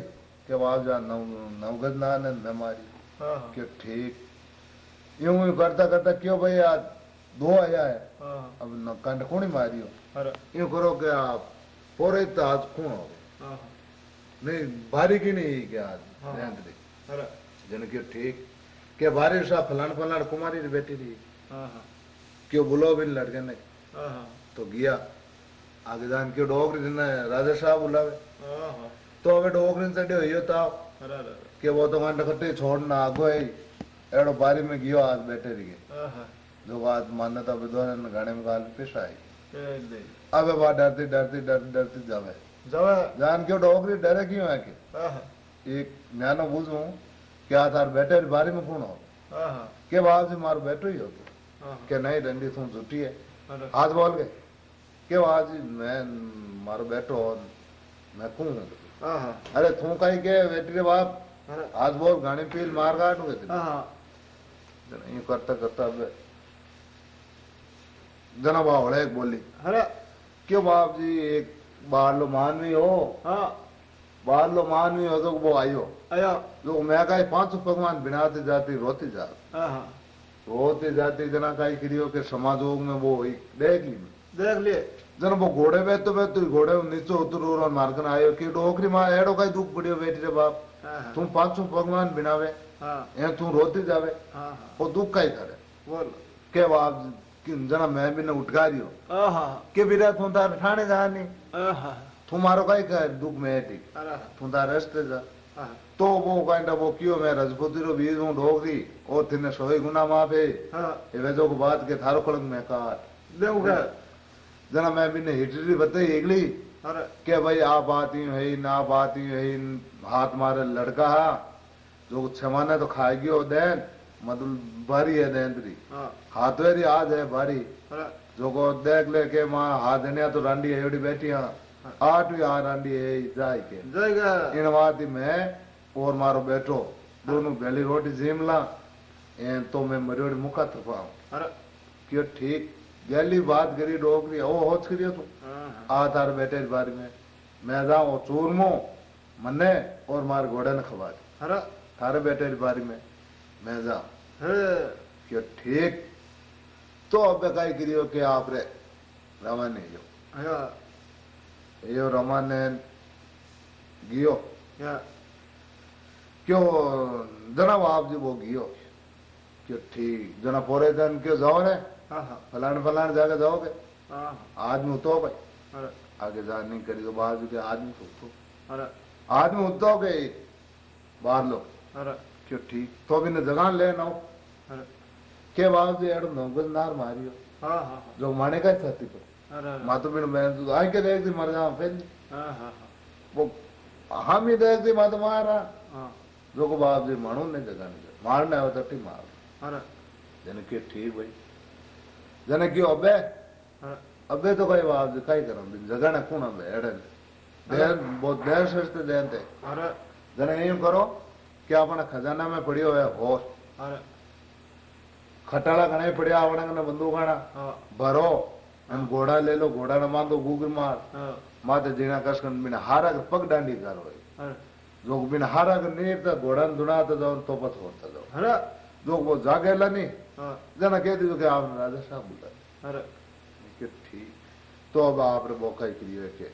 के आज जा नौ नौगंदान ने मारी हाँ हाँ क्यों ठीक यूँ ही करता करता क्यों भाई आज दो आया है हाँ अब न कंड कोनी मारियो अरे यूँ करो कि आप पोरे तो आज कौन हो हाँ नहीं भारी की नहीं कि आज हाँ। दे जन क्यों ठीक के बारिश आ फलान फलान कुमारी रही हाँ हाँ क्यों बोलो बिन लड़के ने। तो गया। आगे जान क्यों डोगरी दिन राजा साहब बुलावे। तो अबे डोगरी से डे हुई होता के वो तो मन रखते छोड़ना आगो है। एड़ो बारी में गियो आज बैठे रही जो बात मान्यता विद्वान ने गाने में गाल पेश आई। अबे बात डरती डरती डरती डरती जावे। जावे। जान क्यों डोगरी डरे क्यों है के? एक मैं ना क्या था बैठे बारी में कौन हो के बाप जी मार बैठो ही हो तो। तू हाँ। के नहीं डंडी तू झूठी है। अरे। आज बोल गए क्यों आज मैं मारो बैठो और मैं कौन हूँ। हाँ हाँ। अरे तू कहीं के बेटी रे बाप। अरे। आज बोल गाने पील मार काट हुए थे हाँ हाँ। यूँ करता करता अब। जना बावड़े एक बोली। अरे। क्यों बाप जी एक बाहर लो मानवी हो। हाँ। बाहर लो मानवी हो तो वो आयो आया। जो मैं कहा पाँच भगवान बिनाते जाती रोती जा। हाँ। होते जाते जना काई के समाजोग में वो देख ली देख लिए जन वो घोड़े बैठो बैठो घोड़े नीचे उतरो और मारकन आयो के डोकरी माँ एड़ो काई दुख पड़ियो बैठ रे बाप तुम पाँचों भगवान बिनावे हाँ तू रोते जावे हाँ वो दुख काई करे बोल के बाप जना मैं भी ने उठगा रियो आहा के बिरा तू तार ठाणे जानी आहा तुम्हारो काई दुख में तू तार रस्ते जा तो वो तोबो कांडा वो क्यों मैं रजपुती रो बीज हूँ ढोकरी और थिने सोई गुना माफे हाँ एवे जो को बात के थारो खड़क में काट देऊगा जना मैं भी ने हिटरी बताई एकली क्या भाई आप आती है ना बात है हाथ मारे लड़का हा जो छमाना तो खाएगी और देन मतलब भारी है देंद्री हाथ वेरी आज है भारी जो को देख ले के माँ हाथ देने तो रांडी है बैठी हाँ है जाय के जाएगा इन वाती मैं और मारो बैठो दोनों बेली रोटी जीमला एन तो मैं मरियोड़ी मुखा थपाऊं क्यों ठीक गैली बात करी डोगरी ओ होच करियो तू आ तार बेटे के बारे में मैं जाऊँ चूरमो मन्ने और मार घोड़े ने खबा दे थारे बेटे के बारे में मैं जाऊँ क्यों ठीक तो अब कई करियो के आप रे रवा नहीं जो या क्यों? जना आप जी वो गियो। क्यों? ठीक। जना पोरे दिन क्यों जाओ रे हाँ हाँ फलान फलान जगह जाओगे? हाँ आदमी उतो भाई। आगे जा नहीं करी तो बाजू के आदमी को उतो। आदमी उतो गए बाहर लो। क्यों? ठीक। तो भी न जगान ले ना के बाजू एड़ नौगज नार मारियो। हाँ हाँ जो माने का छाती को अरे मातो बिन मैं तो आई के देख दी मर जाऊँ फिर। हाँ हाँ वो हम ही देख दी मातो मारा हाँ। जो को बाप जी मानो ने जगाने दे मारने आयो तो मार। जने के ठीक भाई। जने क्यों अबे। अबे तो कई बाप जी कई करम दिन। जगाने कौन अबे एड़े देर बहुत देर से से देन थे। जने यूँ करो कि अपना खजाना में पड़ियो है होश। अरे। खटाला घणे पड़िया आवड़े ने बंदूक हाँ। भरो। घोड़ा ने मान दो गुगर मार हाँ माते जीना कसकन बिना हारा के पग डांडी करो अरे जो बिना हारा के नीर तो घोड़ा ने दुनाते जाओ तो पत होता जाओ अरे जो वो जागेला नहीं हाँ जना कह दी कि आप राजा साहब बुला अरे कि ठीक तो अब आपने के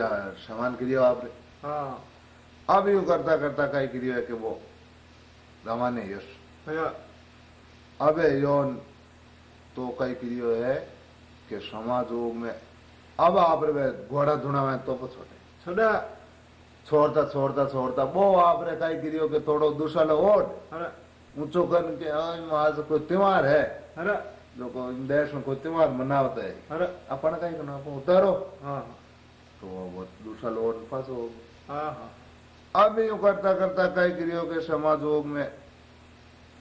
आओ सामान करियो आपने हाँ अब यूँ करता करता कहीं करियो है वो रवाने यश अबे योन तो कई करियो है कि समाजोग में अब आप रे घोड़ा धुना में तो छोटे छोड़ा छोड़ता छोड़ता छोड़ता वो आप रे कई करियो के थोड़ो दूसरा ओट अरे। ऊंचो कर के आज कोई त्योहार है। अरे। जो को देश में कोई त्योहार मनावता है। अरे। अपन कहीं करना अपन उतारो। हाँ तो वो दूसरा लोट पास। हो हाँ। हाँ अब यूँ करता करता कई करियो के समाजोग में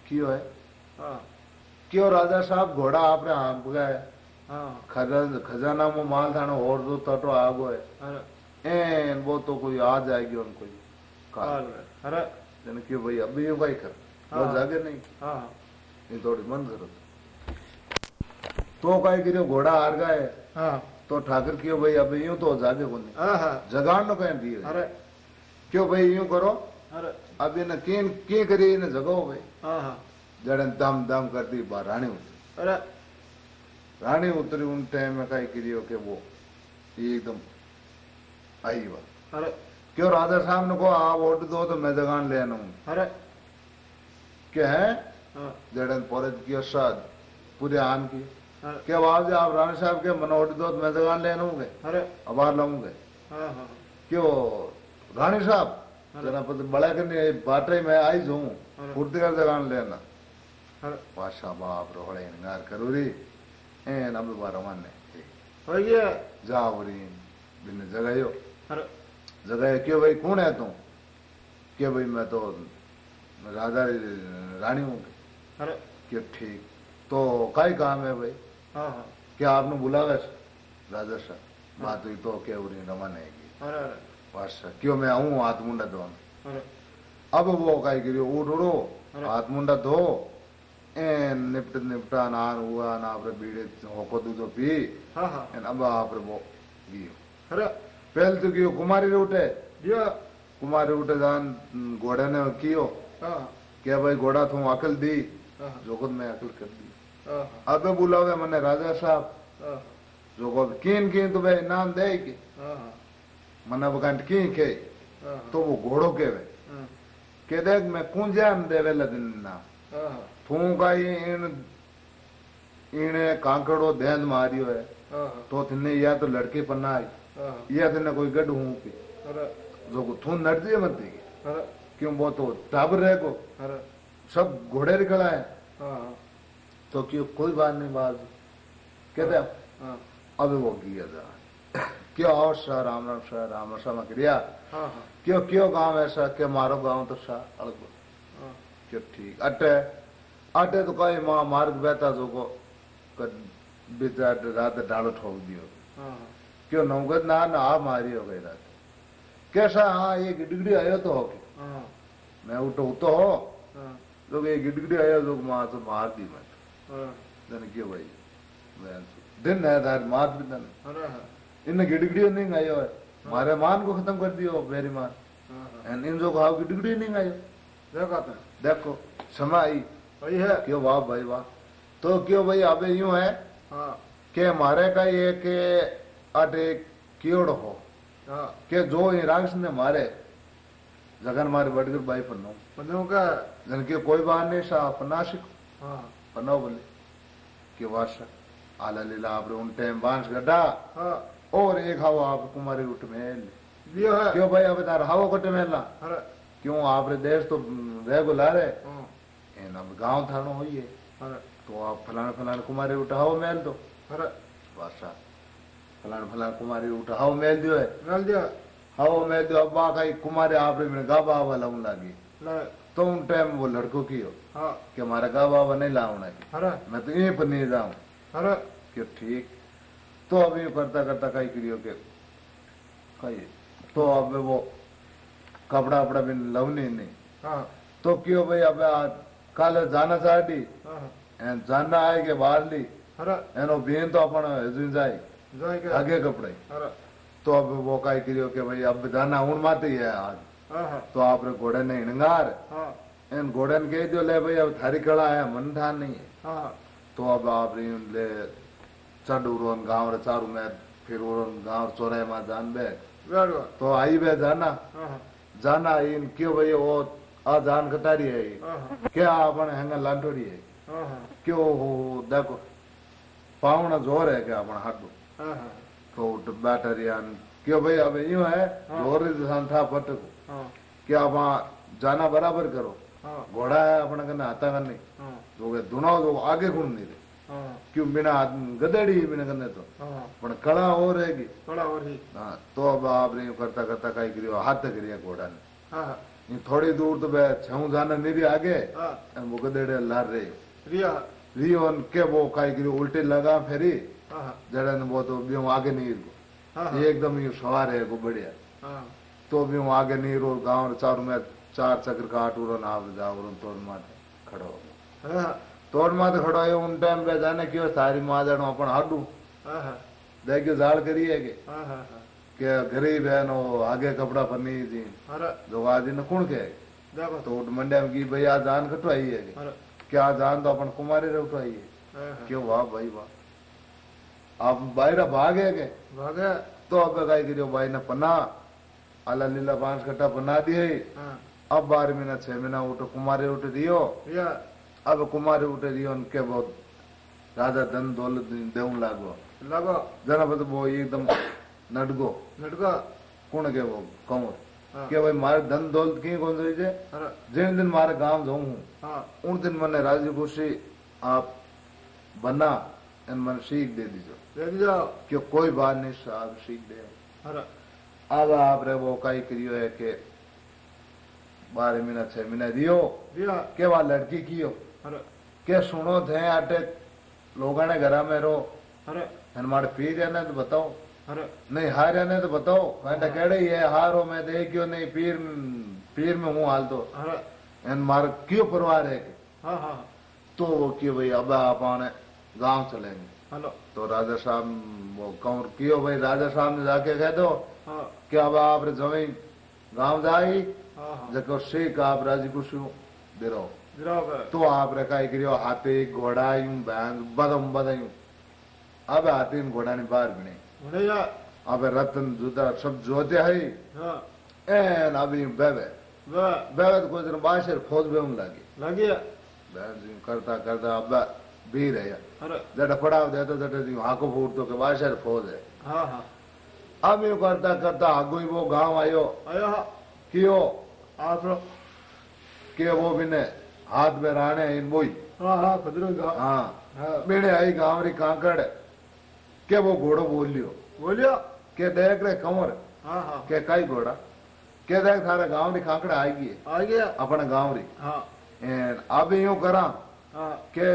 क्यों है। हाँ। क्यों राजा साहब घोड़ा आपने आप गए हाँ खजाना में माल थाने और जो तटो है अरे एन वो तो कोई आ जाएगी उन कोई काल काल अरे क्यों भाई अभी यूँ कहीं कर वो हाँ। जागे नहीं हाँ ये थोड़ी मन ज़रूरत तो कहीं करियो घोड़ा हार गए हाँ तो ठाकर क्यों भाई अभी यूँ तो जागे को नहीं हाँ हाँ जगान नो कहीं दिए अरे क्यों भाई यूँ करो अरे अब इन किन की करिए इन जगाओ भाई हाँ हाँ जड़े दम दम करती बार रानी उतरी। अरे। रानी उतरी उन टाइम में कहीं करियो के वो एकदम आई बात। अरे। क्यों राजा साहब ने को आप वोट दो तो मैं जगान ले आऊँ अरे। क्या है? हाँ, जड़न पोरत की शाद पूरे आम की। क्या बाप जी आप राणा साहब के मन वोट दो तो मैं जगान ले आऊँगे अरे। अबार लाऊँगे। हाँ हाँ। क्यों? रानी साहब जना पता बड़ा करने बाटे में आई जाऊँ। फुर्ती कर जगान लेना अरे पाशा बाप रोड़े इंगार करूरी एन अब बार माने। हो गया जाओ री बिन जगायो। अरे जगाए क्यों भाई? कौन है तू? क्यों भाई मैं तो राजा रानी हूँ। अरे क्यों ठीक? तो काई काम है भाई? हाँ हाँ। क्या आपने बुलावे? राजा साहब बात हुई तो क्या उरी रमाने अरे पाशा क्यों मैं आऊँ? हाथ मुंडा अरे अब वो काई करियो उठ उड़ो हाथ मुंडा धो। एन निपट निपटा नान हुआ ना आपरे बीड़े होको दूधो पी। हाँ हाँ। एन अब आपरे वो गियो अरे। पहले तो कियो कुमारी रे उठे दिया कुमारी उठे जान घोड़े ने कियो। हाँ। क्या भाई घोड़ा तू अकल दी? हाँ जोगत में अकल कर दी। हाँ अबे बुलावे मने राजा साहब। हाँ जोगत किन किन तो भाई इनाम दे की। हाँ हाँ। मने की के। हाँ तो वो घोड़ो के वे। हाँ। के देख मैं कुंजाम देवे लदिन ना? हाँ तू इन इने कांकड़ो देंद मारियो है। हाँ। तो थिने या तो लड़के पन्ना आई हाँ। या थिने कोई गड हूँ अरे। जो को थू नट दिए मत दी क्यों वो तो टाबर रह को सब घोड़े निकला है। हाँ तो क्यों कोई बात नहीं बात कहते हैं, हाँ। अब वो किया जा। क्यों और शाह राम राम शाह राम राम क्रिया। हाँ हाँ। क्यों क्यों गाँव ऐसा क्या मारो गाँव तो शाह अलग हाँ। क्यों ठीक अटे अटे तो कई माँ मार्ग बहता जो को बिचा रात डालो ठोक दियो। हाँ। क्यों नौगत ना ना आप मारी हो गई रात। कैसा हाँ ये गिडगिडी आयो तो हो के हाँ। मैं उठो तो हो। हाँ। लोग ये गिडगिडी आयो जो माँ तो मार दी मैं हाँ। जन क्यों भाई? मैं दिन है तार मार भी दिन इन गिडगिडी नहीं आयो है। मारे मान को खत्म कर दियो मेरी मान। एंड इन जो कहा गिडगिडी नहीं आयो। देखो समय आई। वही है। क्यों? वाह भाई वाह। तो क्यों भाई अबे यूँ है हाँ। कि हमारे का ये के अटे कीड़ हो हाँ। कि जो राक्षस ने मारे जगन मारे बटगर बाई पन्नो। बंदों का जन के कोई बात नहीं सा सिख हाँ। पन्नो बोले कि वाशा आला लीला आप उन टाइम बाँस गड्ढा। हाँ। और एक हवा आप कुमारी उठ मेल। है। क्यों भाई अब तार हवा कटे अरे। क्यों आप देश तो रह गो रहे हाँ। एन अब गाँव थानो है अरे तो आप फलाने फलाने कुमारी उठ हवा मेल दो अरे वाशा फलाने फलाने कुमारी उठ हवा मेल दियो है डाल दिया हवा मेल दियो अब बाकाई कुमारी आप में गाबा हवा लाऊं लागी तो उन टाइम वो लड़कों की हो हाँ कि हमारा गाबा हवा नहीं लाऊँगा की मैं तो यहीं पर नहीं जाऊँ कि ठीक तो अब यूँ करता करता कई करियो के कई तो अब वो कपड़ा वपड़ा भी लवनी नहीं हाँ तो क्यों भाई अब आज कल जाना चाहती हाँ एन जाना आए के बाहर ली अरे एनो बीन तो अपन हजू जाए जाए के आगे कपड़े अरे तो अब वो कई करियो के भाई अब जाना उन माते ही है आज हाँ हाँ तो आप रे घोड़े ने हिणगार हाँ एन घोड़े ने कह दियो ले भाई अब थारी कड़ा है मन ठान नहीं है हाँ तो अब आप रे यूँ ले चढ़ उड़ोन तो वो आ जान कटारी है। हाँ। हाँ क्या अपन हैंगा लांटोड़ी है? हाँ क्यों? हो देखो। पावना ज़ोर है क्या अपन हाडू तो बैठा रियान क्यों भाई अब यूँ है ज़ोर था पट को। हाँ। क्या वहाँ जाना बराबर करो? घोड़ा है अपने कने आता करने हाँ। जो के दुनो जो आगे गुण नहीं रहे। क्यों बिना गदेड़ी बिना करने तो? पण कड़ा हो रहेगी और ही। हाँ तो अब आप यूँ करता करता कई करियो हाथ करिया घोड़ा ने। यूँ थोड़ी दूर तो बे छऊ जाना नहीं आगे। हाँ। वो गदेड़े लार रहे रिया। रियोन के वो काई करियो उल्टे लगा फेरी। हाँ हाँ। वो तो बियो आगे नहीं हाँ रो हाँ। ये एकदम ये सवार है को बढ़िया। हाँ। तो बियो आगे नहीं रो गाँव चारों में चार चक्र काट उरो ना जाओ उरो तोड़ माथे खड़ो हो। हाँ तोड़ माथे खड़ो है उन टाइम पे जाने क्यों सारी माँ जानो अपन हाडू। देखियो जाल करिए के? हाँ हाँ के गरीब है नो आगे कपड़ा पन्नी जी। अरे। जो आज ने कौन के देखो। तो उठ मंडिया में की भाई आज जान कटवाई है के। अरे। क्या जान तो अपन कुमारी रे उठवाई है। हाँ हाँ। क्यों? वाह भाई वाह। आप बाहर भागे के भागे। तो अब हाँ। अब बारह महीना छह महीना उठ कुमारे उठ दियो। या। अब कुमारे उठ दियो उनके बहुत राजा धन दौलत देऊ लागो। लगो। जना बत वो एकदम नडगो नडगा कौन के वो कमर के भाई मारे धन दौलत की कौन रही थे जिन दिन मारे गाँव जाऊ हूँ उन दिन मैंने राज़ी खुशी आप बना एन मैंने सीख दे दीजो दे दीजा क्यों कोई बात नहीं साहब सीख दे अब आप रे वो कई करियो है के बारह महीना छह महीना दियो दिया के बाद लड़की की हो के सुनो थे आटे लोग ने घर में रहो अरे हनुमान पी जाना तो बताओ अरे एन मारे पी तो बताओ नहीं हार जाने तो बताओ। मैं कह रही है हारो मैं दे क्यों नहीं पीर पीर में हूँ हाल तो। एन मार क्यों परिवार है कि? हाँ हाँ। तो वो कि भाई अब आप आने गाँव चलेंगे। हेलो। तो राजा साहब वो कंवर कियो भाई? राजा साहब ने जाके कह दो हाँ। कि अब आप जमी गाँव जाई हाँ हाँ। जको सीख आप राज़ी खुशी दे रहो तो आप रे काई करियो हाथी घोड़ा यूँ बैंस बदम बदम अब हाथी घोड़ा ने बाहर भी नहीं। अब रतन जुदा सब जोते है हाँ एन अभी बेबे वह बेबे तो कुछ दिन बाशर फौज बेउन लगी लगी बैंस यूँ करता करता अब भी रहे जट पड़ाव देतो जट यूँ हाको फूट तो के बाशर फौज है हाँ हाँ अब यूँ करता करता आगू ही वो गाँव आयो आयो कियो लो के वो बिने हाथ में राणे इन बोई हाँ हाँ हाँ बिने आई गाँव री कांकड़ के वो घोड़ो बोलियो। बोलियो? के देख रे कंवर। हाँ हाँ। के काई घोड़ा? के देख थारे गाँव री आई गई आ गया। अपने गाँव री। हाँ। अब यूँ करा हाँ। के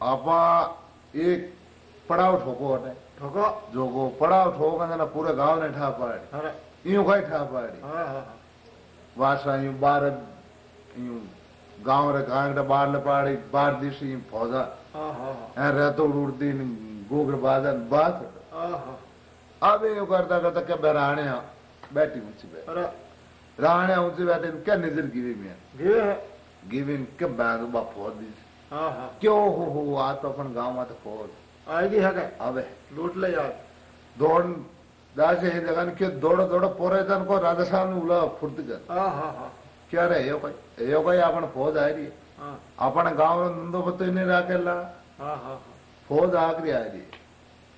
आपा एक पड़ाव ठोको हटे ठोको? जो को पड़ाव ठोका ना पूरे गाँव ने ठा पाड़ी। यूँ खाई ठा पाड़ी? हाँ हाँ वासा यूँ बार यूँ गाँव रे कांकड़ बार ले पाड़ी बार दिशी फौजा। हाँ हाँ हाँ। रहतो उड़ती गोगर बादन बात अब यूँ करता करता के बेराणे बैठी ऊँची बैठ राणे ऊँची बैठे क्या नज़र गिरी में है गिविन के बैंड बा फौज दी क्यों हो हो आ तो अपन गाँव में तो फौज आएगी है क्या अबे लूट ले यार दौड़ दासे हे जगह के दौड़ो दौड़ो पोरे जन को राजा साहब ने उला फुर्त कर क्या रे यो कोई यो कोई अपन फौज आ रही है अपन गाँव में नंदो बतो नहीं राखेला हाँ हाँ फौज आखरी आ रही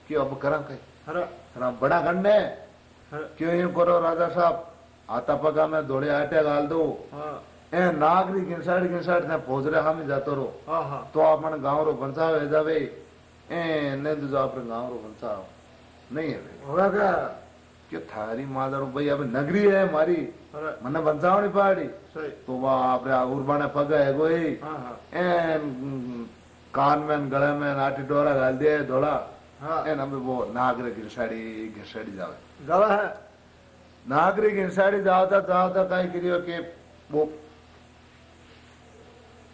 क्यों अब करा कहीं। करा बड़ा अरे क्यों यूँ करो राजा साहब? आता पगा में दौड़े आटे गाल दो। हाँ। ए नागरी गिनसाड़ गिनसाड़ ने फौज रे हम जातो रो। हाँ हाँ। तो अपन गाँव रो बचाव है जावे ए ने तो अपन गाँव रो बचाव नहीं है होगा क्या? कि थारी मादर भाई? अब नगरी है हमारी। मने पाड़ी सही। तो वह आपरे उर्बाने पग है हाँ हाँ। ए कान में गले में नाटी डोरा घाल दे धोला हाँ। हमें वो नागरिक घिसाड़ी घिसाड़ी जावे गला है नागरिक घिसाड़ी जावता जावता कहीं करियो कि वो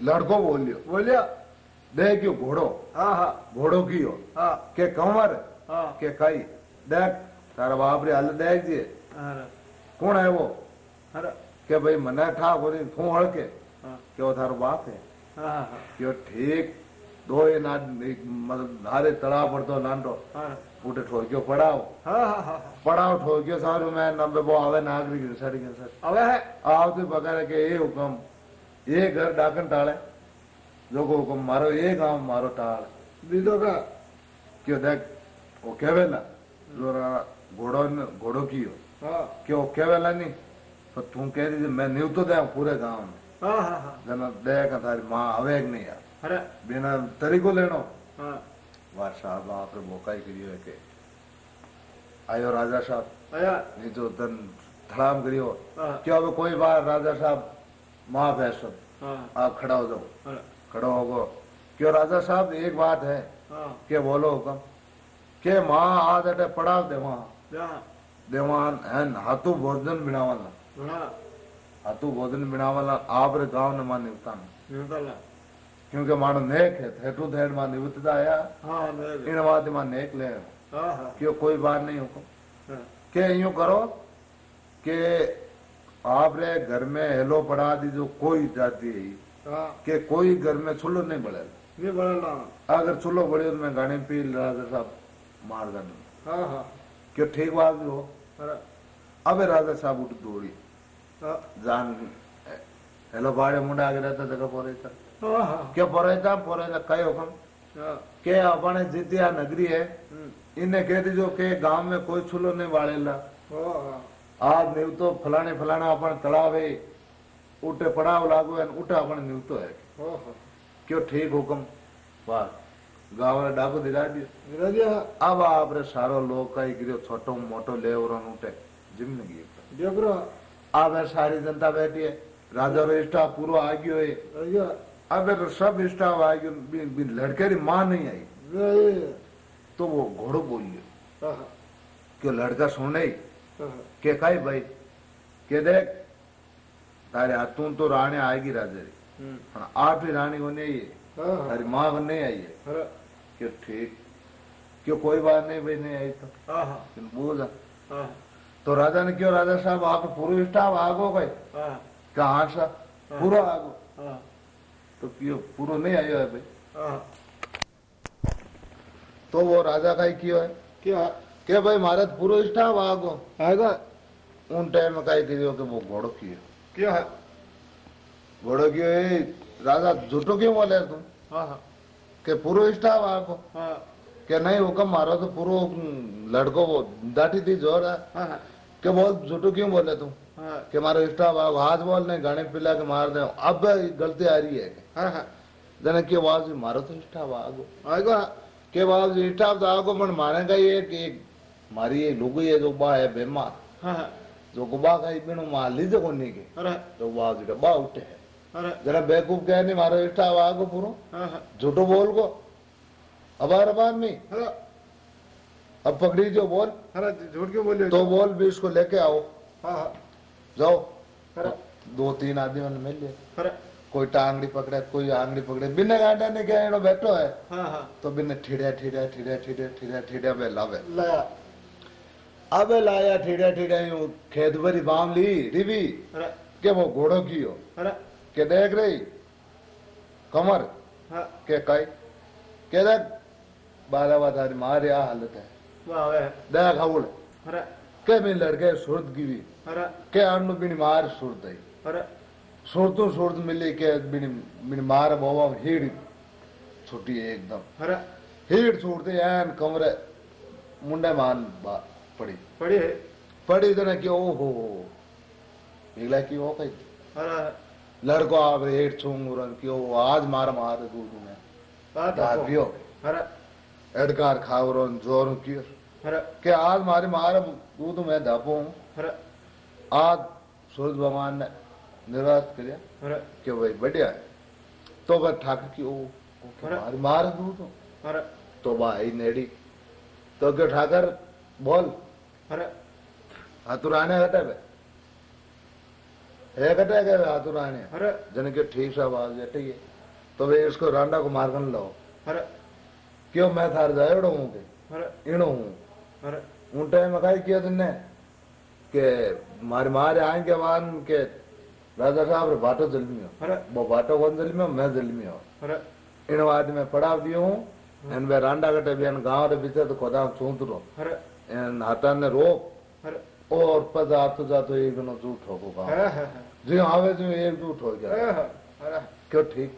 लड़को बोलियो बोलिया देख यो घोड़ो हाँ हाँ घोड़ो की हो हाँ के कंवर हाँ के कई देख तारा बाप रे हाल देख दिए कौन है वो अरे के भाई मना ठा बोली थू हड़के हाँ। के वो थारो बाप है हाँ हाँ यो ठीक દોય ના એક મતલબ ધારે તળાવ પડતો નાનતો हाँ ઉઠે ઠોક્યો પડાવ हाँ हाँ हाँ પડાવ ઠોક્યો સારું મેં નંબે બહુ આવે નાગરિક સાડી સાડી अबे है આવતી પગારે કે એ હુકમ એ ઘર ડાકણ ટાળે જો કો હુકમ મારો એ ગામ મારો ટાળ दीदो का કયો દેખ ઓ કેવેલા જો રા- ઘોડો ને- ઘોડો કયો हाँ કે ઓ કેવેલા નહીં તો તું કહી દીધી મેં નીવ તો દે પૂરે ગામ में हाँ हाँ हाँ જને દેખ તારી માં આવે કે નહીં યાર अरे बिना तरीको लेनो हाँ वाह साहब आपने मौका ही करियो है के आयो राजा साहब आया नहीं तो तन धड़ाम करियो हाँ क्या अब कोई बार राजा साहब माँ बैसो हाँ आप खड़ा हो जाओ अरे खड़ा हो गो क्यों राजा साहब एक बात है हाँ के बोलो हुकम के माँ आज अटे पड़ाव देवा जहाँ देवान है हाथू भोजन बिनावाला हाँ हाथू भोजन बिनावाला आप रे गांव ने मान निवता निकलना क्योंकि मानो नेक है थेटू थेट मान निवतदा आया। हाँ इन बात माँ नेक ले हाँ हाँ। क्यों कोई बात नहीं हुकम। के यूँ करो कि आप रे घर में हेलो पड़ा दीजो कोई जाती है। कि कोई घर में चूल्हो नहीं बढ़े नहीं बढ़ना अगर चूल्हो बढ़े तो मैं गाने पी राजा साहब मार हाँ क्यों ठीक बात भी हो। अबे राजा साहब उठ दौड़ी। जान हेलो बाड़े मुंडा आगे रहता जगह पोरे था હા હા क्या पोरे था पोरे था कई हुक्म હા के अपने जितिया नगरी है હમ. इन्हें कह दीजो के गांव में कोई छुलो नहीं वाड़ेला હા હા आज नीव तो फलाने फलाना अपन तड़ावे उठे पड़ाव लागू है उठे अपन नीव तो है હા હા क्यों ठीक हुक्म वाह गांव में डाकू दिला दियो વિરાજ્યા अब आपरे सारो लोग कई गिरो छोटो मोटो ले उठे जिंदगी દેખરો अब है सारी जनता बैठी है राजा रो स्टाफ पूरा आ गयो है अगर सब स्टाफ आएगी लड़के की माँ नहीं आई तो वो घोड़ो बोलिए। हाँ। क्यों लड़का सुने हाँ। के कहे भाई? के देख? तारे तू तो रानी आएगी राजा हम्म। आप ही रानी हाँ, होने आई है। अरे माँ नहीं आई है। क्यों ठीक। क्यों कोई बात नहीं भाई नहीं आई तो। बोला तो राजा ने क्यों राजा साहब आप पूरे स्टाफ आगो भाई? कहा सा पूरा आगो। तो क्यों पूरा नहीं आयो है भाई। હા तो वो राजा का ही क्यों है। क्या? के भाई मारे तो पूरा स्टाफ आगो आएगा। उन टाइम में कही करियो कि वो घोड़ो कियो क्या है? घोड़ो कियो ए राजा झूठो क्यों बोले तुम? हाँ हाँ। के पूरा स्टाफ आगो हाँ। के नहीं हुक्म मारो तो पूरा लड़को वो दाटी थी ज़ोर है। हाँ हाँ। के बहुत झूठो क्यों बोले तुम? हाँ। कि हमारा स्टाफ आओ हाथ बोल नहीं गाने पिला के मार दे। अब गलती आ रही है। हाँ हाँ। की भी मारो तो स्टाफ आगो आएगा के आवाज़ स्टाफ तो आगो पण मारेगा ये कि मारी ये लोग ये जो बा है बीमार। हाँ हाँ। जो गुबा का बिनु मार लीजे को। नहीं के अरे तो आवाज़ डब्बा उठे है। अरे जरा बेवकूफ़ कह नहीं मारो आगो पूरो। हाँ हाँ। झूठो बोल को अबार अबार नहीं। अरे अब पकड़ी जो बोल। अरे झूठ क्यों बोले तो बोल भी इसको लेके आओ। हाँ हाँ। जाओ। दो तीन आदमी मैंने मिल लिया कोई टांगड़ी पकड़े कोई आंगड़ी पकड़े। बिना गांडा ने क्या एड़ो बैठो है। हाँ हाँ। तो बिना ठीड़िया ठीड़िया ठीड़िया ठीड़िया ठीड़िया ठीड़िया में लावे। लाया। अबे लाया ठीड़िया ठीड़िया यूँ खेत भरी बाम ली रिवी के वो घोड़ो कियो अरे। के देख रही? कमर। हाँ। के कई? के देख? बाला बातारी मार या हालत है। देख हाउल अरे। के बिन लड़के सुरत अरे। के अन्नु बिन मार सुरत है अरे। सुरतु सुरत मिली के बिन बिन मार बाबा हीड़ छुट्टी एकदम। अरे हीड़ छूटते एन कमरे मुंडे मान पड़ी। पड़ी है। पड़ी तो कि ओ हो निकला कि ओ कही। अरे लड़को आप हेठ छूंग रन कि ओ आज मार मार दूध में। बात अरे एडकार रन ज़ोर की अरे के आज मारे मार दूध में धापो अरे आज सूरज भगवान ने निर्वात किया अरे कि भाई बढ़िया है। तो वह ठाकर की ओ अरे। मार मार दूध अरे तो भाई नेड़ी। तो के ठाकर बोल अरे हाथुराने हटे है कटे गए हाथुराने। अरे जन के ठीक सा आवाज़ है। तो वे इसको रांडा को मारकन लो अरे क्यों मैं थार जाएड़ो हूँ के अरे इणो हूँ। अरे उन टाइम में किया तुमने? के मारे मारे आएँगे वान के राजा साहब रे बाटो अरे। वो बाटो कौन जलमियो मैं जलमियो अरे। इन वाद में पड़ाव दियो हूँ। एन वे रांडा कटे भी गाँव रे बीते तो खोदा चूंतरो अरे। एन हाथा ने रोक और पद आतो जातो एक नो झूठ हो गाँव। हाँ हाँ हाँ जो आवे जो एक झूठ हो गया। हाँ, हाँ, क्यों ठीक?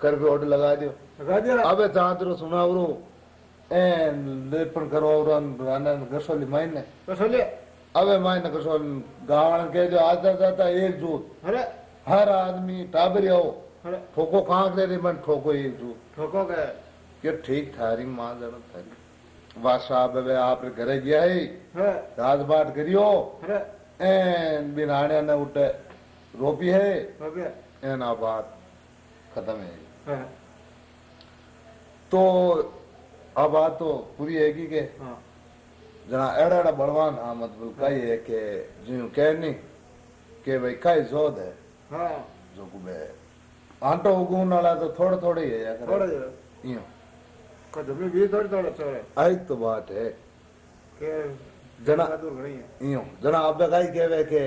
कर भी ऑर्डर लगा दियो। लगा दिया। अबे चांदरो सुनावरो। ए लेपन करो और गसोली मायने। चलिए अबे मायने गसोली गावण के जो आता जाता एक जूत अरे। हर आदमी टाबरी आओ अरे। ठोको खाक दे रही मन ठोको एक जूत ठोको कि। ठीक थारी माँ ज़रूर थारी। साहब अबे आप घरे गया है। हाँ राज बाट करियो एन बिनाने ने उठे। रोपी है। हो। एन आ बात खत्म है। हाँ। तो अब बात तो पूरी हैगी के? हाँ। जना एड़ा बलवान हाँ मतलब कई है के जो कहनी के भाई कई जोद है हाँ जो कुबे आंटो उगून वाला तो थोड़े थोड़े ही है या थोड़ा कदम भी थोड़ी थोड़ा चोरे आई तो बात है के जना तो घणी है जना अब कई कहवे के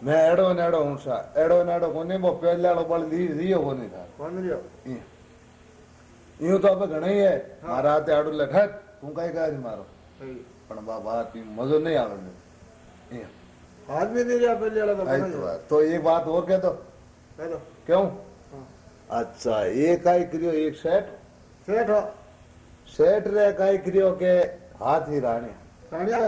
मैं एड़ो ने एड़ो हूँ सा एड़ो ने एड़ो कोनी वो पहले वालो बल दी दियो कोनी था कौन रियो यूँ तो अब घणे ही है પણ બાબા મજો નહીં આવે આદમી નહીં રહ્યા પહેલી અલગ તો એક વાત ઓર કે દો કેવું અચ્છા એ કાઈ કર્યો એક શેઠ શેઠ શેઠ રે કાઈ કર્યો કે હાથ હી રાણી રાણી